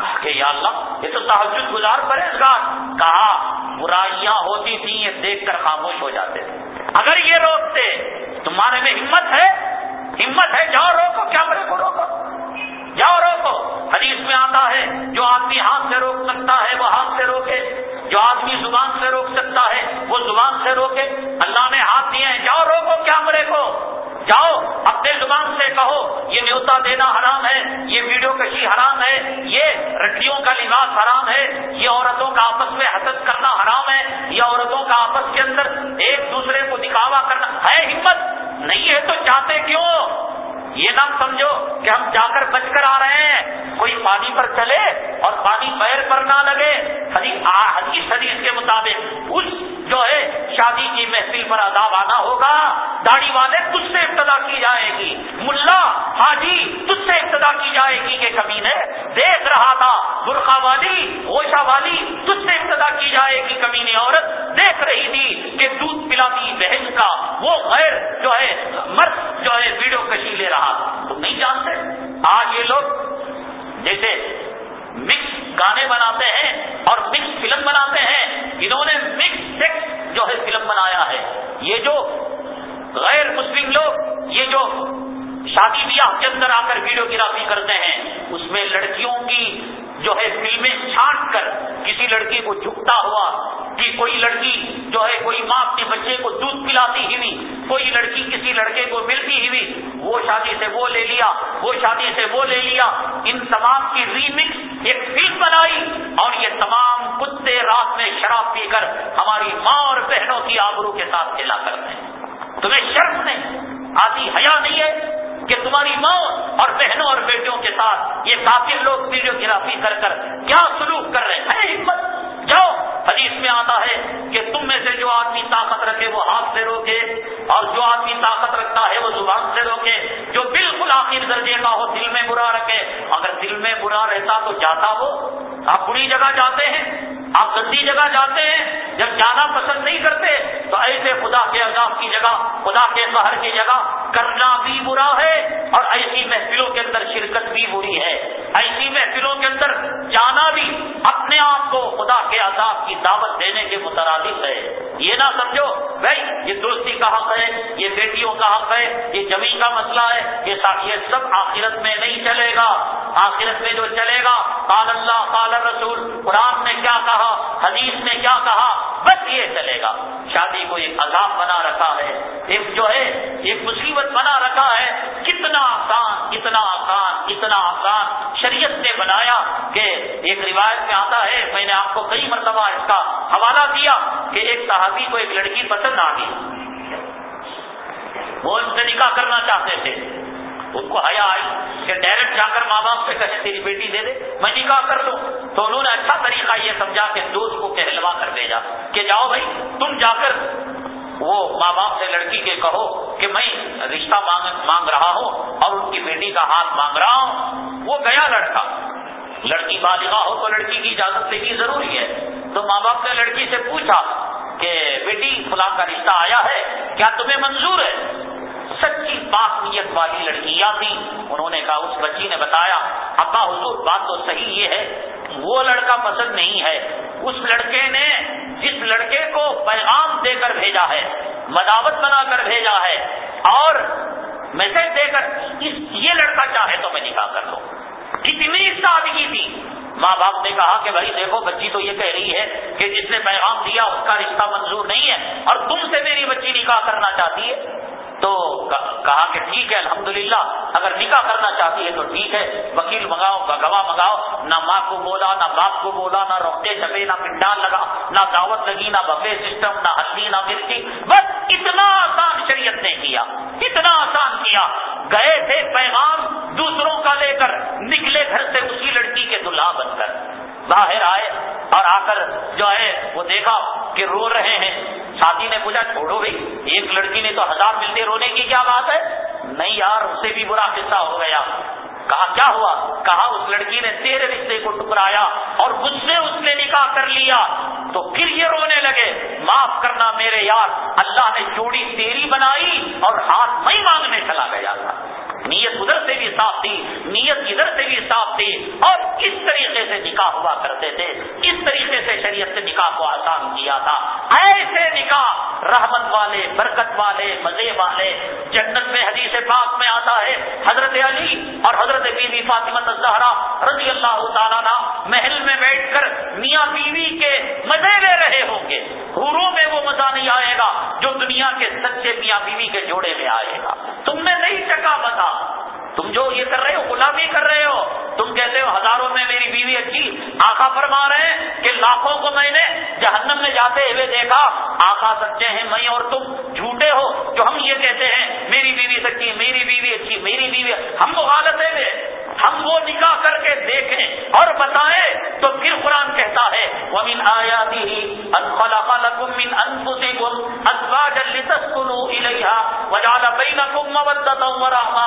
کہا کہ یا اللہ، یہ تو تحجد گزار پرہیزگار۔ کہا، برائیاں ہوتی تھیں، یہ دیکھ کر خاموش ہو جاتے تھے۔ اگر یہ روکتے، تمہارے میں ہمت ہے ہمت ہے جاؤ روکو، کیا میرے کو روکو۔ جاؤ روکو۔ حدیث میں آتا ہے، جو آدمی ہاتھ سے روک سکتا ہے، وہ ہاتھ سے روکے۔ جو آدمی زبان سے روک سکتا ہے، وہ زبان سے روکے۔ اللہ نے ہاتھ دیے ہیں، جاؤ روکو کیا مرے کو۔ جاؤ، اپنے زبان سے کہو، یہ نیوتا دینا حرام ہے، یہ ویڈیو کشی حرام ہے، یہ رٹیوں کا لباس حرام ہے، یہ عورتوں کا آپس میں حسد کرنا حرام ہے، یہ عورتوں کا آپس کے اندر ایک دوسرے کو دکھاوا کرنا۔ ہے ہمت، نہیں ہے تو چاہتے کیوں؟ یہ نہ سمجھو کہ ہم جا کر بچ کر آ رہے ہیں۔ کوئی پانی پر چلے اور پانی پیر پر نہ لگے۔ حدیث حدیث کے مطابق اس جو ہے شادی کی محفل پر عذاب آنا ہوگا۔ داڑھی والے تجھ سے ابتدا کی جائے گی۔ ملا حاجی تجھ سے ابتدا کی جائے گی کہ کمی نے دیکھ رہا تھا، برقع والی گوشا والی تجھ سے ابتدا کی جائے گی کمینی عورت۔ دیکھ رہی تھی کہ دودھ پلاتی بہن کا وہ غیر جو ہے، مرد جو ہے، ویڈیو کشی لے رہا تم نہیں جانتے؟ آج یہ لوگ جیسے مکس گانے بناتے ہیں اور مکس فلم بناتے ہیں۔ انہوں نے مکس سیکس جو ہے فلم بنایا ہے۔ یہ جو غیر مسلم لوگ، یہ جو شادی بیاہ کے اندر آ کر ویڈیوگرافی کرتے ہیں۔ اس میں لڑکیوں کی جو ہے فلمیں چھانٹ کر کسی لڑکی کو جھکتا ہوا کہ کوئی لڑکی جو ہے کوئی ماں اپنے بچے کو دودھ پلاتی ہوئی، کوئی لڑکی کسی لڑکے کو ملتی ہوئی، وہ شادی سے وہ لے لیا، وہ شادی سے وہ لے لیا۔ ان تمام کی ریمکس ایک فلم بنائی اور یہ تمام کتے رات میں شراب پی کر ہماری ماں اور بہنوں کی آبرو کے ساتھ کھیلا کرتے ہیں۔ تمہیں شرط نہیں آتی حیا نہیں ہے۔ کہ تمہاری ماں اور بہنوں اور بیٹیوں کے ساتھ یہ کافی لوگ ویڈیو گرافی کر کر کیا سلوک کر رہے ہیں؟ ہمت! جاؤ! حدیث میں آتا ہے کہ تم میں سے جو آدمی طاقت رکھے وہ ہاتھ سے روکے اور جو آدمی طاقت رکھتا ہے وہ زبان سے روکے، جو بالکل آخر درجے کا ہو دل میں برا رکھے۔ اگر دل میں برا رہتا تو جاتا وہ؟ آپ بری جگہ جاتے ہیں، آپ گندی جگہ جاتے ہیں، جب جانا پسند نہیں کرتے تو ایسے خدا کے عذاب کی جگہ، خدا کے باہر کی جگہ کرنا بھی برا ہے۔ اور ایسی محفلوں کے اندر شرکت بھی بری ہے۔ ایسی محفلوں کے اندر جانا بھی اپنے آپ کو خدا کے عذاب کی دعوت دینے کے مترادف ہے۔ یہ نہ سمجھو، بھائی، یہ دوستی کا حق ہے، یہ بیٹیوں کا حق ہے، یہ زمین کا مسئلہ ہے، یہ سب آخرت میں نہیں چلے گا۔ آخرت میں جو چلے گا، قال اللہ، قال رسول قرآن نے کیا کہا، حدیث نے کیا کہا یہ چلے گا۔ شادی کو ایک عذاب بنا رکھا ہے۔ ایک جو ہے، ایک مصیبت بنا رکھا ہے۔ کتنا آسان کتنا آسان کتنا آسان شریعت نے بنایا کہ ایک روایت میں آتا ہے، میں نے آپ کو کئی مرتبہ اس کا حوالہ دیا کہ ایک صحابی کو ایک لڑکی پسند آ گئی۔ وہ ان سے نکاح کرنا چاہتے تھے۔ ان کو حیا آئی کہ ڈائریکٹ جا کر ماں باپ سے کہیں تیری بیٹی دے دے، میں نکاح کر دوں۔ تو انہوں نے اچھا طریقہ یہ سمجھا کہ دوست کو کہلوا کر بھیجا کہ جاؤ بھائی، تم جا کر وہ ماں باپ سے لڑکی کے کہو کہ میں رشتہ مانگ رہا ہوں اور ان کی بیٹی کا ہاتھ مانگ رہا ہوں۔ وہ گیا لڑکا۔ لڑکی بالغا ہو تو لڑکی کی اجازت لینی ضروری ہے۔ تو ماں باپ نے لڑکی سے پوچھا کہ بیٹی، فلاں کا رشتہ آیا ہے، کیا تمہیں منظور ہے؟ سچی پاک نیت والی لڑکیاں تھی انہوں نے کہا، اس بچی نے بتایا، ابا حضور، بات تو صحیح یہ ہے، وہ لڑکا پسند نہیں ہے۔ اس لڑکے نے جس لڑکے کو پیغام دے کر بھیجا ہے، مداوت بنا کر بھیجا ہے، اور میسج دے کر یہ لڑکا چاہے تو میں نکاح کر لوں کتنی سادگی تھی۔ ماں باپ نے کہا کہ بھائی، دیکھو، بچی تو یہ کہہ رہی ہے کہ جس نے پیغام دیا، اس کا رشتہ منظور نہیں ہے، اور تم سے میری بچی نکاح کرنا چاہتی ہے۔ تو کہا کہ ٹھیک ہے، الحمدللہ، اگر نکاح کرنا چاہتی ہے تو ٹھیک ہے، وکیل منگاؤ گواہ منگاؤ، نہ ماں کو بولا، نہ باپ کو بولا، نہ روکتے، چپے، نہ پنڈال لگا، نہ دعوت لگی، نہ بفے سسٹم نہ ہلدی نہ مرچی بس اتنا آسان شریعت نے کیا، اتنا آسان کیا۔ گئے تھے پیغام دوسروں کا لے کر، نکلے گھر سے اسی لڑکی کے دلہا بن کر۔ باہر آئے اور آ کر جو ہے وہ دیکھا کہ رو رہے ہیں۔ ساتھی نے پوچھا چھوڑو بھائی ایک لڑکی نے تو ہزار ملتے رونے کی کیا بات ہے؟ نہیں یار، اس سے بھی برا قصہ ہو گیا۔ کہا، کیا ہوا؟ کہا، اس لڑکی نے تیرے رشتے کو ٹکرایا اور مجھ سے اس نے نکاح کر لیا۔ تو پھر یہ رونے لگے۔ معاف کرنا میرے یار، اللہ نے جوڑی تیری بنائی اور ہاتھ میں مانگنے چلا گیا تھا۔ نیت ادھر سے بھی صاف تھی، نیت ادھر سے بھی صاف تھی اور کس طریقے سے نکاح ہوا کرتے تھے، کس طریقے سے شریعت سے نکاح کو آسان کیا تھا۔ ایسے نکاح رحمت والے، برکت والے، مزے والے۔ جنت میں حدیث پاک میں آتا ہے، حضرت علی اور حضرت بی بی فاطمہ رضی اللہ تعالیٰ محل میں بیٹھ کر میاں بیوی کے مزے لے رہے ہوں گے۔ حوروں میں وہ مزہ نہیں آئے گا جو دنیا کے سچے میاں بیوی کے جوڑے میں آئے گا۔ تم نے نہیں چکا بتا تم جو یہ کر رہے ہو، غلامی کر رہے ہو، تم کہتے ہو ہزاروں میں میری بیوی اچھی آخا فرما رہے ہیں کہ لاکھوں کو میں نے جہنم میں جاتے ہوئے دیکھا آخا سچے ہیں، میں اور تم جھوٹے ہو، جو ہم یہ کہتے ہیں، میری بیوی سچی، میری بیوی اچھی، میری بیوی ہم وہ مغالت ہے ہم وہ نکاح کر کے دیکھیں اور بتائیں تو پھر قرآن کہتا ہے، وَمِنْ آيَاتِهِ أَنْ خَلَقَ لَكُم مِّنْ أَنفُسِكُمْ أَزْوَاجًا لِتَسْكُنُوا إِلَيْهَا وَجَعَلَ بَيْنَكُم مَّوَدَّةً وَرَحْمَةً۔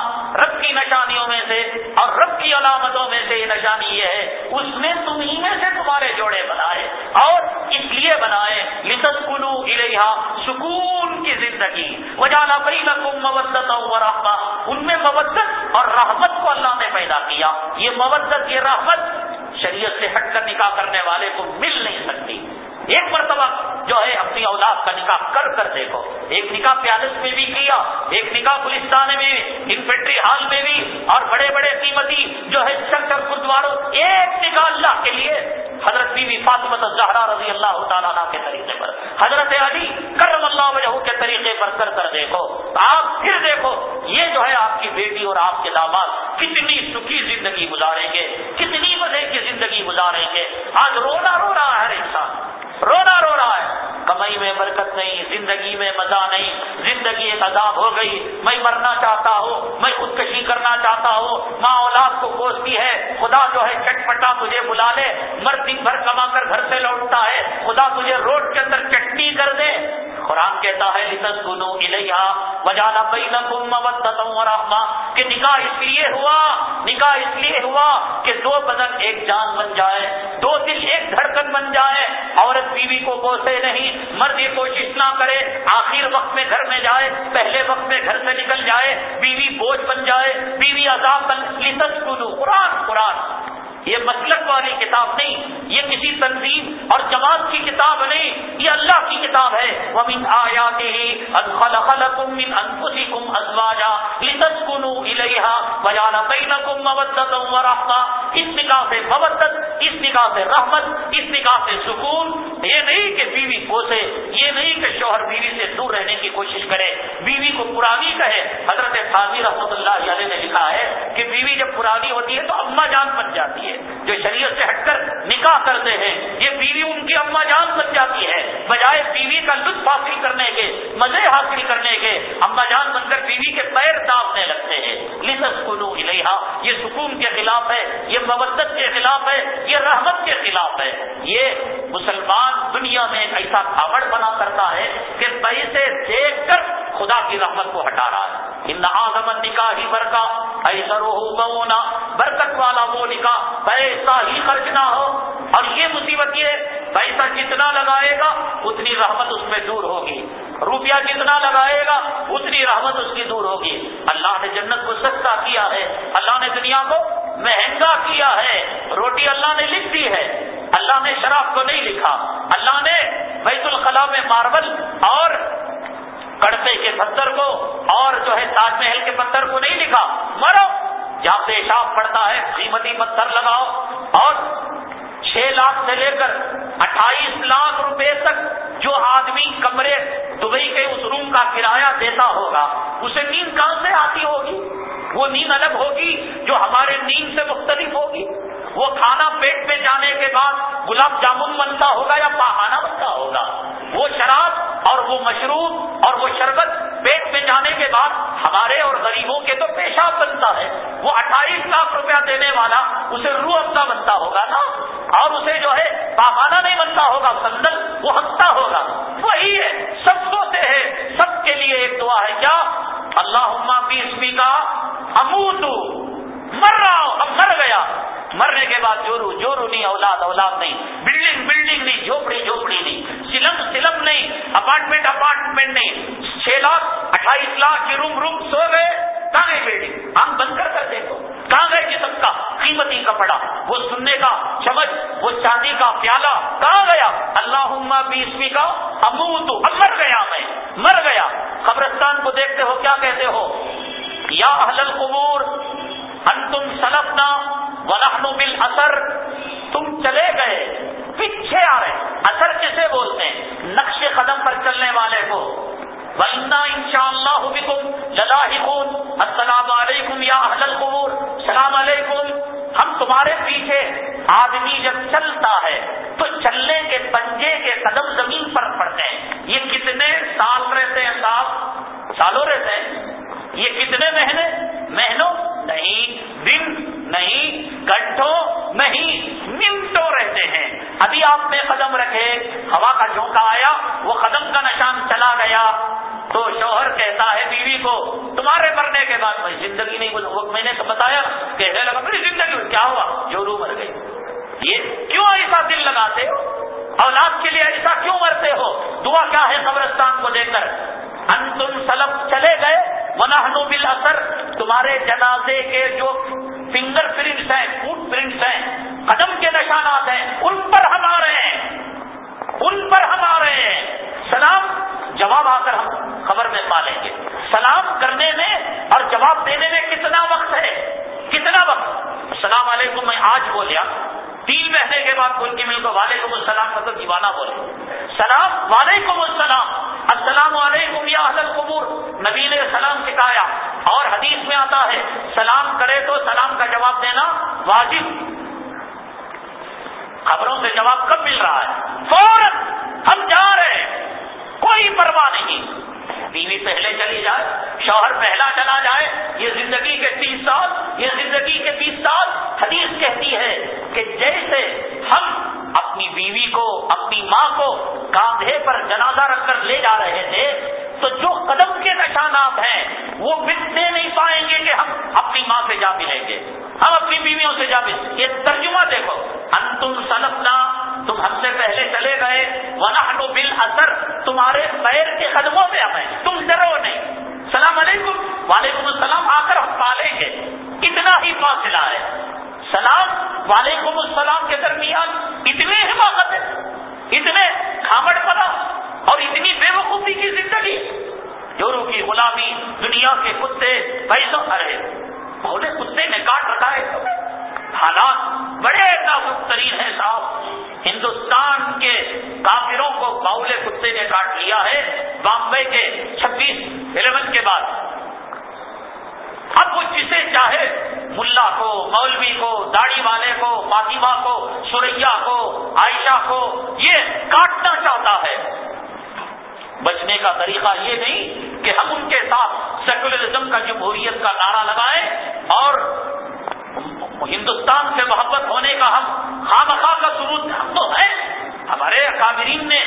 کی نشانیوں میں سے اور رب کی علامتوں میں سے یہ نشانی یہ ہے، اس نے تمہیں میں سے تمہارے جوڑے بنائے اور اس لیے بنائے لِتَسْكُنُوا إِلَيْهَا سکون کی زندگی۔ وَجَعَلَ بَيْنَكُم مَّوَدَّةً وَرَحْمَةً۔ ان میں مودت اور رحمت کو اللہ نے پیدا کیا۔ یہ مودت، یہ رحمت شریعت سے ہٹ کر نکاح کرنے والے کو مل نہیں سکتی۔ ایک مرتبہ جو ہے اپنی اولاد کا نکاح کر کر دیکھو۔ ایک نکاح پیالس میں بھی کیا، ایک نکاح پولیسان میں بھی انفینٹری ہال میں بھی، اور بڑے بڑے قیمتی جو ہے سینٹر گردواروں ایک نکاح اللہ کے لیے۔ حضرت بی بی فاطمت زہرا رضی اللہ تعالیٰ کے طریقے پر، حضرت علی کرم اللہ وجہ کے طریقے پر کر کر دیکھو۔ آپ پھر دیکھو، یہ جو ہے آپ کی بیٹی اور آپ کے داماد کتنی سکھی زندگی گزاریں گے، کتنی مزے کی زندگی گزاریں گے۔ آج رونا رو رہا ہے ہر انسان۔ رونا رو رہا ہے۔ کمائی میں برکت نہیں، زندگی میں مزہ نہیں، زندگی ایک عذاب ہو گئی۔ میں مرنا چاہتا ہوں، میں خودکشی کرنا چاہتا ہوں۔ ماں اولاد کو کوستی ہے، خدا جو ہے چٹ پٹا تجھے بلا لے۔ مرد دن بھر کما کر گھر سے لوٹتا ہے، خدا تجھے روڈ کے اندر چٹنی کر دے۔ قرآن کہتا ہے لطن گنو الحا وجانا بین رحما کہ نکاح اس لیے ہوا، نکاح اس لیے ہوا کہ دو بدن ایک جان بن جائے، دو دل ایک دھڑکن بن جائے، عورت بیوی کو بوسے نہیں مرد یہ کوشش نہ کرے، آخر وقت میں گھر میں جائے، پہلے وقت میں گھر سے نکل جائے، بیوی بوجھ بن جائے، بیوی عذاب بن لطن قرآن قرآن۔ یہ مسلک والی کتاب نہیں، یہ کسی تنظیم اور جماعت کی کتاب نہیں، یہ اللہ کی کتاب ہے۔ ومن اس نکاح سے مودت، اس نکاح سے رحمت، اس نکاح سے سکون۔ یہ نہیں کہ بیوی کوسے یہ نہیں کہ شوہر بیوی سے دور رہنے کی کوشش کرے۔ بیوی کو پرانی کہے۔ حضرت خاضی رحمۃ اللہ علیہ نے لکھا ہے کہ بیوی جب پرانی ہوتی ہے تو اما جان بن جاتی ہے۔ جو شریعت سے ہٹ کر نکاح کرتے ہیں۔ یہ بیوی ان کی اما جان بن جاتی ہے۔ بجائے بیوی کا لطف حاصل کرنے کے، مزے حاصل کرنے کے، اما جان بن کر بیوی کے پیر داپنے لگتے ہیں۔ یہ سکون کے خلاف ہے، یہ مبت کے خلاف ہے، یہ رحمت کے خلاف ہے۔ یہ مسلمان دنیا میں ایسا کھاوڑ بنا کرتا ہے کہ پیسے دیکھ کر خدا کی رحمت کو ہٹا رہا ہے۔ ان نکاح ہی برکا ایسا رونا برکت والا وہ نکاح، پیسہ ہی خرچ نہ ہو۔ اور یہ مصیبت یہ پیسہ جتنا لگائے گا، اتنی رحمت اس میں دور ہوگی۔ روپیہ جتنا لگائے گا، اتنی رحمت اس کی دور ہوگی۔ اللہ نے جنت کو سستا کیا ہے۔ اللہ نے دنیا کو مہنگا کیا ہے۔ روٹی اللہ نے لکھ دی ہے۔ اللہ نے شراب کو نہیں لکھا۔ اللہ نے بیت الخلاء میں ماربل اور کڑتے کے پتھر کو اور جو ہے تاج محل کے پتھر کو نہیں لکھا مرو جہاں پیشاب پڑتا ہے، قیمتی پتھر لگاؤ۔ اور چھ لاکھ سے لے کر اٹھائیس لاکھ روپے تک جو آدمی کمرے دبئی کے اس روم کا کرایہ دیتا ہوگا، اسے نیند کہاں سے آتی ہوگی؟ وہ نیند الگ ہوگی جو ہمارے نیند سے مختلف ہوگی۔ وہ کھانا پیٹ میں جانے کے بعد گلاب جامن بنتا ہوگا یا پہانا بنتا ہوگا؟ وہ شراب اور وہ مشروب اور وہ شربت پیٹ میں جانے کے بعد ہمارے اور غریبوں کے تو پیشاب بنتا ہے۔ وہ اٹھائیس لاکھ روپیہ دینے والا اسے روح افزا بنتا ہوگا نا؟ اور اسے جو ہے پاخانہ نہیں بنتا ہوگا سندل وہ ہنستا ہوگا۔ وہی ہے، سب سوتے ہیں، سب کے لیے ایک دعا ہے۔ کیا؟ اللہ بیسویں کا امود مر رہا ہوں اب مر گیا۔ مرنے کے بعد جورو جورو نہیں، اولاد اولاد نہیں. بلڈنگ بلڈنگ نہیں، جھوپڑی جھوپڑی نہیں. سلم سلم نہیں. اپارٹمنٹ اپارٹمنٹ نہیں. چھ لاکھ، اٹھائیس لاکھ کی روم روم سو گئے. کہاں گئے بلڈنگ ہم بند کر کر دیکھو. کہاں گئے جسم کا؟ قیمتی کپڑا. وہ سننے کا چمچ، وہ چاندی کا پیالہ. کہاں گیا؟ اللہ بیسویں کا امو تو اب مر گیا میں، مر گیا. قبرستان کو دیکھتے ہو، کیا کہتے ہو؟ یا اہل القبور انتم سلفنا ولحن بل اثر تم چلے گئے، پیچھے آ رہے اثر کسے بولتے ہیں؟ نقش قدم پر چلنے والے کو۔ ولنا ان شاء اللہ السلام علیکم یا اہل القبور۔ السلام علیکم ہم تمہارے پیچھے آدمی جب چلتا ہے، تو چلنے کے پنجے کے قدم زمین پر پڑتے ہیں۔ یہ کتنے سال رہتے ہیں صاحب؟ سالوں رہتے ہیں۔ یہ کتنے مہینے؟ مہینوں؟ نہیں، دن؟ نہیں، گھنٹوں؟ نہیں، منٹوں رہتے ہیں۔ ابھی آپ نے قدم رکھے، ہوا کا جھونکا آیا، وہ قدم کا نشان چلا گیا۔ تو شوہر کہتا ہے بیوی کو، تمہارے مرنے کے بعد میں زندگی نہیں میں نے بتایا، کہنے لگا، میری زندگی میں کیا ہوا؟ جو رو مر گئی۔ یہ کیوں ایسا دل لگاتے ہو؟ اولاد کے لیے ایسا کیوں مرتے ہو؟ دعا کیا ہے قبرستان کو دیکھ کر؟ انتم سلب چلے گئے منہنو بل اثر تمہارے جنازے کے جو فنگر پرنٹس ہیں فوٹ پرنٹس ہیں، قدم کے نشانات ہیں، ان پر ہم آ رہے ہیں۔ ان پر ہم آ رہے ہیں۔ سلام، جواب آ کر ہم خبر میں پالیں گے۔ سلام کرنے میں اور جواب دینے میں کتنا وقت ہے؟ کتنا وقت؟ السلام علیکم، میں آج بولیا۔ تین مہینے کے بعد کوئی کی مل کو وعلیکم السلام کا دیوانہ بولے۔ سلام، وعلیکم السلام۔ السلام علیکم یا حضرت قبور نبی نے سلام سکھایا اور حدیث میں آتا ہے، سلام کرے تو سلام کا جواب دینا واجب۔ خبروں سے جواب کب مل رہا ہے؟ فوراً ہم جا رہے ہیں۔ کوئی پرواہ نہیں۔ بیوی پہلے چلی جائے، شوہر پہلا چلا جائے۔ یہ زندگی کے تیس سال، یہ زندگی کے تیس سال۔ حدیث کہتی ہے کہ جیسے ہم اپنی بیوی کو، اپنی ماں کو کاندھے پر جنازہ رکھ کر لے جا رہے تھے، تو جو قدم کے نشانات ہیں، وہ مٹنے نہیں پائیں گے کہ ہم اپنی ماں سے جا ملیں گے۔ ہم اپنی بیویوں سے جا ملیں یہ ترجمہ دیکھو۔ انتم سلفنا تم ہم سے پہلے چلے گئے۔ ونحن بل اثر تمہارے پیر کے قدموں میں ہمیں تم ڈرو نہیں۔ سلام علیکم۔ وعلیکم السلام، آ کر ہم پالیں گے۔ اتنا ہی فاصلہ ہے۔ سلام وعلیکم السلام کے درمیان اتنی حفاظت ہے، اتنے کھامڑ پڑا اور اتنی بے وقوفی کی زندگی۔ چوروں کی غلامی دنیا کے کتے پیسوں ارے بولے کتے نے کاٹ رکھا ہے۔ حالات بڑے نازک ترین ہیں صاحب۔ ہندوستان کے کافروں کو باؤلے کتے نے کاٹ لیا ہے۔ بامبے کے چھبیس الیون کے بعد۔ اب وہ جسے چاہے، ملا کو، مولوی کو، داڑھی والے کو، فاطمہ کو سوریا کو، عائشہ کو، یہ کاٹنا چاہتا ہے۔ بچنے کا طریقہ یہ نہیں کہ ہم ان کے ساتھ سیکولرزم کا، جمہوریت کا نعرہ لگائیں اور ہندوستان سے محبت ہونے کا ہم خواہ کا ثبوت ہم تو ہے ہمارے اکابرین نے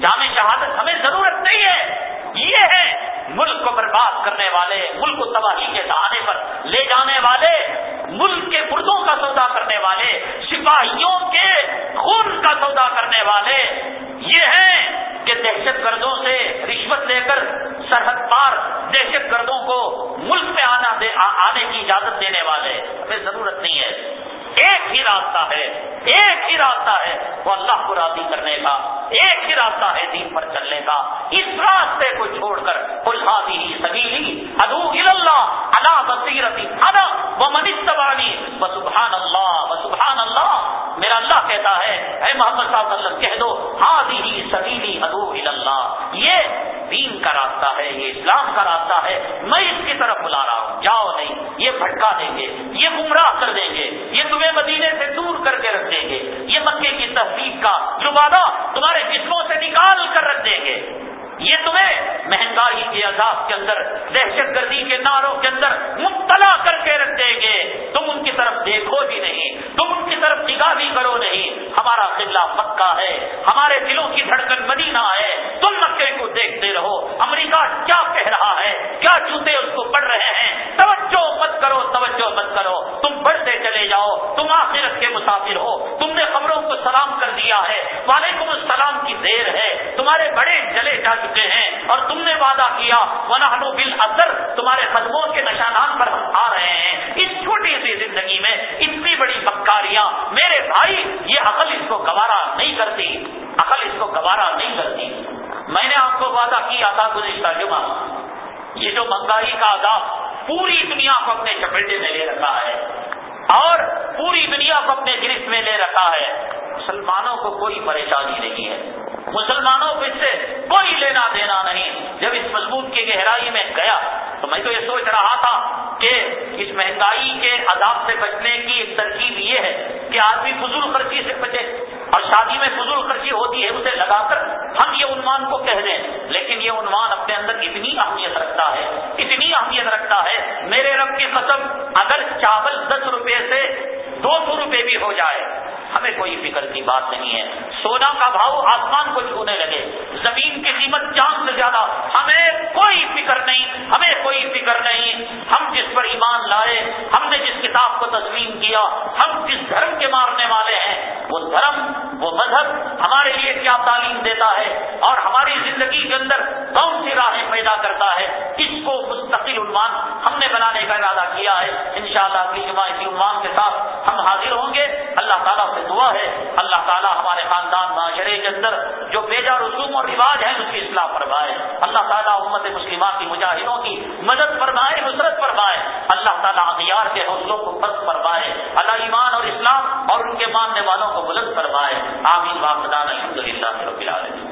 جامع شہادت ہمیں ضرورت نہیں ہے۔ یہ ہے ملک کو برباد کرنے والے، ملک کو تباہی کے سہانے پر لے جانے والے، ملک کے مردوں کا سودا کرنے والے، سپاہیوں کے خون کا سودا کرنے والے۔ یہ ہیں کہ دہشت گردوں سے رشوت لے کر سرحد پار دہشت گردوں کو ملک میں آنا دے آنے کی اجازت دینے والے۔ ہمیں ضرورت نہیں ہے۔ ایک ہی راستہ ہے، ایک ہی راستہ ہے، وہ اللہ کو راضی کرنے کا، ایک ہی راستہ ہے دین پر چلنے کا۔ اس راستے کو چھوڑ کر الحادی سبیلی ادو اللہ اللہ بصیرتی ادا وہ منستوانی و سبحان اللہ و سبحان اللہ میرا اللہ کہتا ہے، اے محمد صاحب وسلم، کہہ دو ہادی سبیلی ادو اللہ یہ دین کا راستہ ہے، یہ اسلام کا راستہ ہے، میں اس کی طرف بلا رہا ہوں۔ بھٹکا دیں گے، یہ گمراہ کر دیں گے، یہ تمہیں مدینے سے دور کر کے رکھ دیں گے، یہ مکے کی تہذیب کا زبانہ تمہارے جسموں سے نکال کر رکھ دیں گے۔ یہ تمہیں مہنگائی کے عذاب کے اندر، دہشت گردی کے ناروں کے اندر مبتلا کر کے رکھ دیں گے۔ تم ان کی طرف دیکھو بھی نہیں، تم ان کی طرف نگاہ بھی کرو نہیں۔ ہمارا قبلہ مکہ ہے، ہمارے دلوں کی دھڑکن مدینہ ہے تم مکے کو دیکھتے رہو امریکہ کیا کہہ رہا ہے کیا جوتے اس کو پڑھ رہے ہیں توجہ مت کرو توجہ مت کرو تم بڑھتے چلے جاؤ تم آخرت کے مسافر ہو تم نے خبروں کو سلام کر دیا ہے وعلیکم السلام کی دیر ہے تمہارے بڑے جلے جا چکے ہیں اور تم نے وعدہ کیا ونحنو بل اثر تمہارے قدموں کے نشانات پر ہم آ رہے ہیں۔ اس چھوٹی سی زندگی میں اتنی بڑی بکاریاں میرے بھائی، یہ عقل اس کو گوارا نہیں کرتی۔ عقل اس کو گوارا نہیں کرتی۔ میں نے آپ کو وعدہ کیا تھا گزشتہ جمعہ۔ یہ جو مہنگائی کا عذاب پوری دنیا کو اپنے چپیٹے میں لے رکھا ہے اور پوری دنیا کو اپنے گرفت میں لے رکھا ہے، مسلمانوں کو کوئی پریشانی نہیں ہے۔ مسلمانوں کو اس سے کوئی لینا دینا نہیں۔ جب اس مضبوط کی گہرائی میں گیا تو میں تو یہ سوچ رہا تھا کہ اس مہنگائی کے عذاب سے بچنے کی ایک ترکیب یہ ہے کہ آدمی فضول خرچی سے بچے اور شادی میں فضول خرچی ہوتی ہے، اسے لگا کر ہم یہ عنوان کو کہہ دیں۔ لیکن یہ عنوان اپنے اندر اتنی اہمیت رکھتا ہے، اتنی اہمیت رکھتا ہے، میرے رب کی قسم، اگر چاول دس روپے سے دو سو روپے بھی ہو جائے ہمیں کوئی فکر کی بات نہیں ہے۔ سونا کا بھاؤ آسمان کو چھونے لگے۔ زمین کی قیمت چاند سے زیادہ۔ ہمیں کوئی فکر نہیں، ہمیں کوئی فکر نہیں۔ ہم جس پر ایمان لائے، ہم نے جس کتاب کو تسلیم کیا، ہم جس دھرم کے مارنے والے ہیں، وہ دھرم، وہ مذہب ہمارے لیے کیا تعلیم دیتا ہے؟ اور ہماری زندگی کے اندر کون سی راہیں پیدا کرتا ہے؟ اس کو مستقل عنوان ہم نے بنانے کا ارادہ کیا ہے؟ انشاءاللہ شاء اللہ اسی عنوان کے ساتھ ہم حاضر ہوں گے۔ اللہ تعالیٰ سے دعا ہے۔ اللہ تعالیٰ ہمارے خاندان معاشرے کے اندر جو بیجا رسوم اور رواج ہیں اس کی اصلاح فرمائے۔ اللہ تعالیٰ امت مسلمہ کی مجاہدوں کی مدد فرمائے، نصرت فرمائے۔ اللہ تعالیٰ اغیار کے حوصلوں کو فرض فرمائے۔ اللہ ایمان اور اسلام اور ان کے ماننے والوں کو بلند فرمائے۔ آمین واقع الحمد للہ رب العالمین۔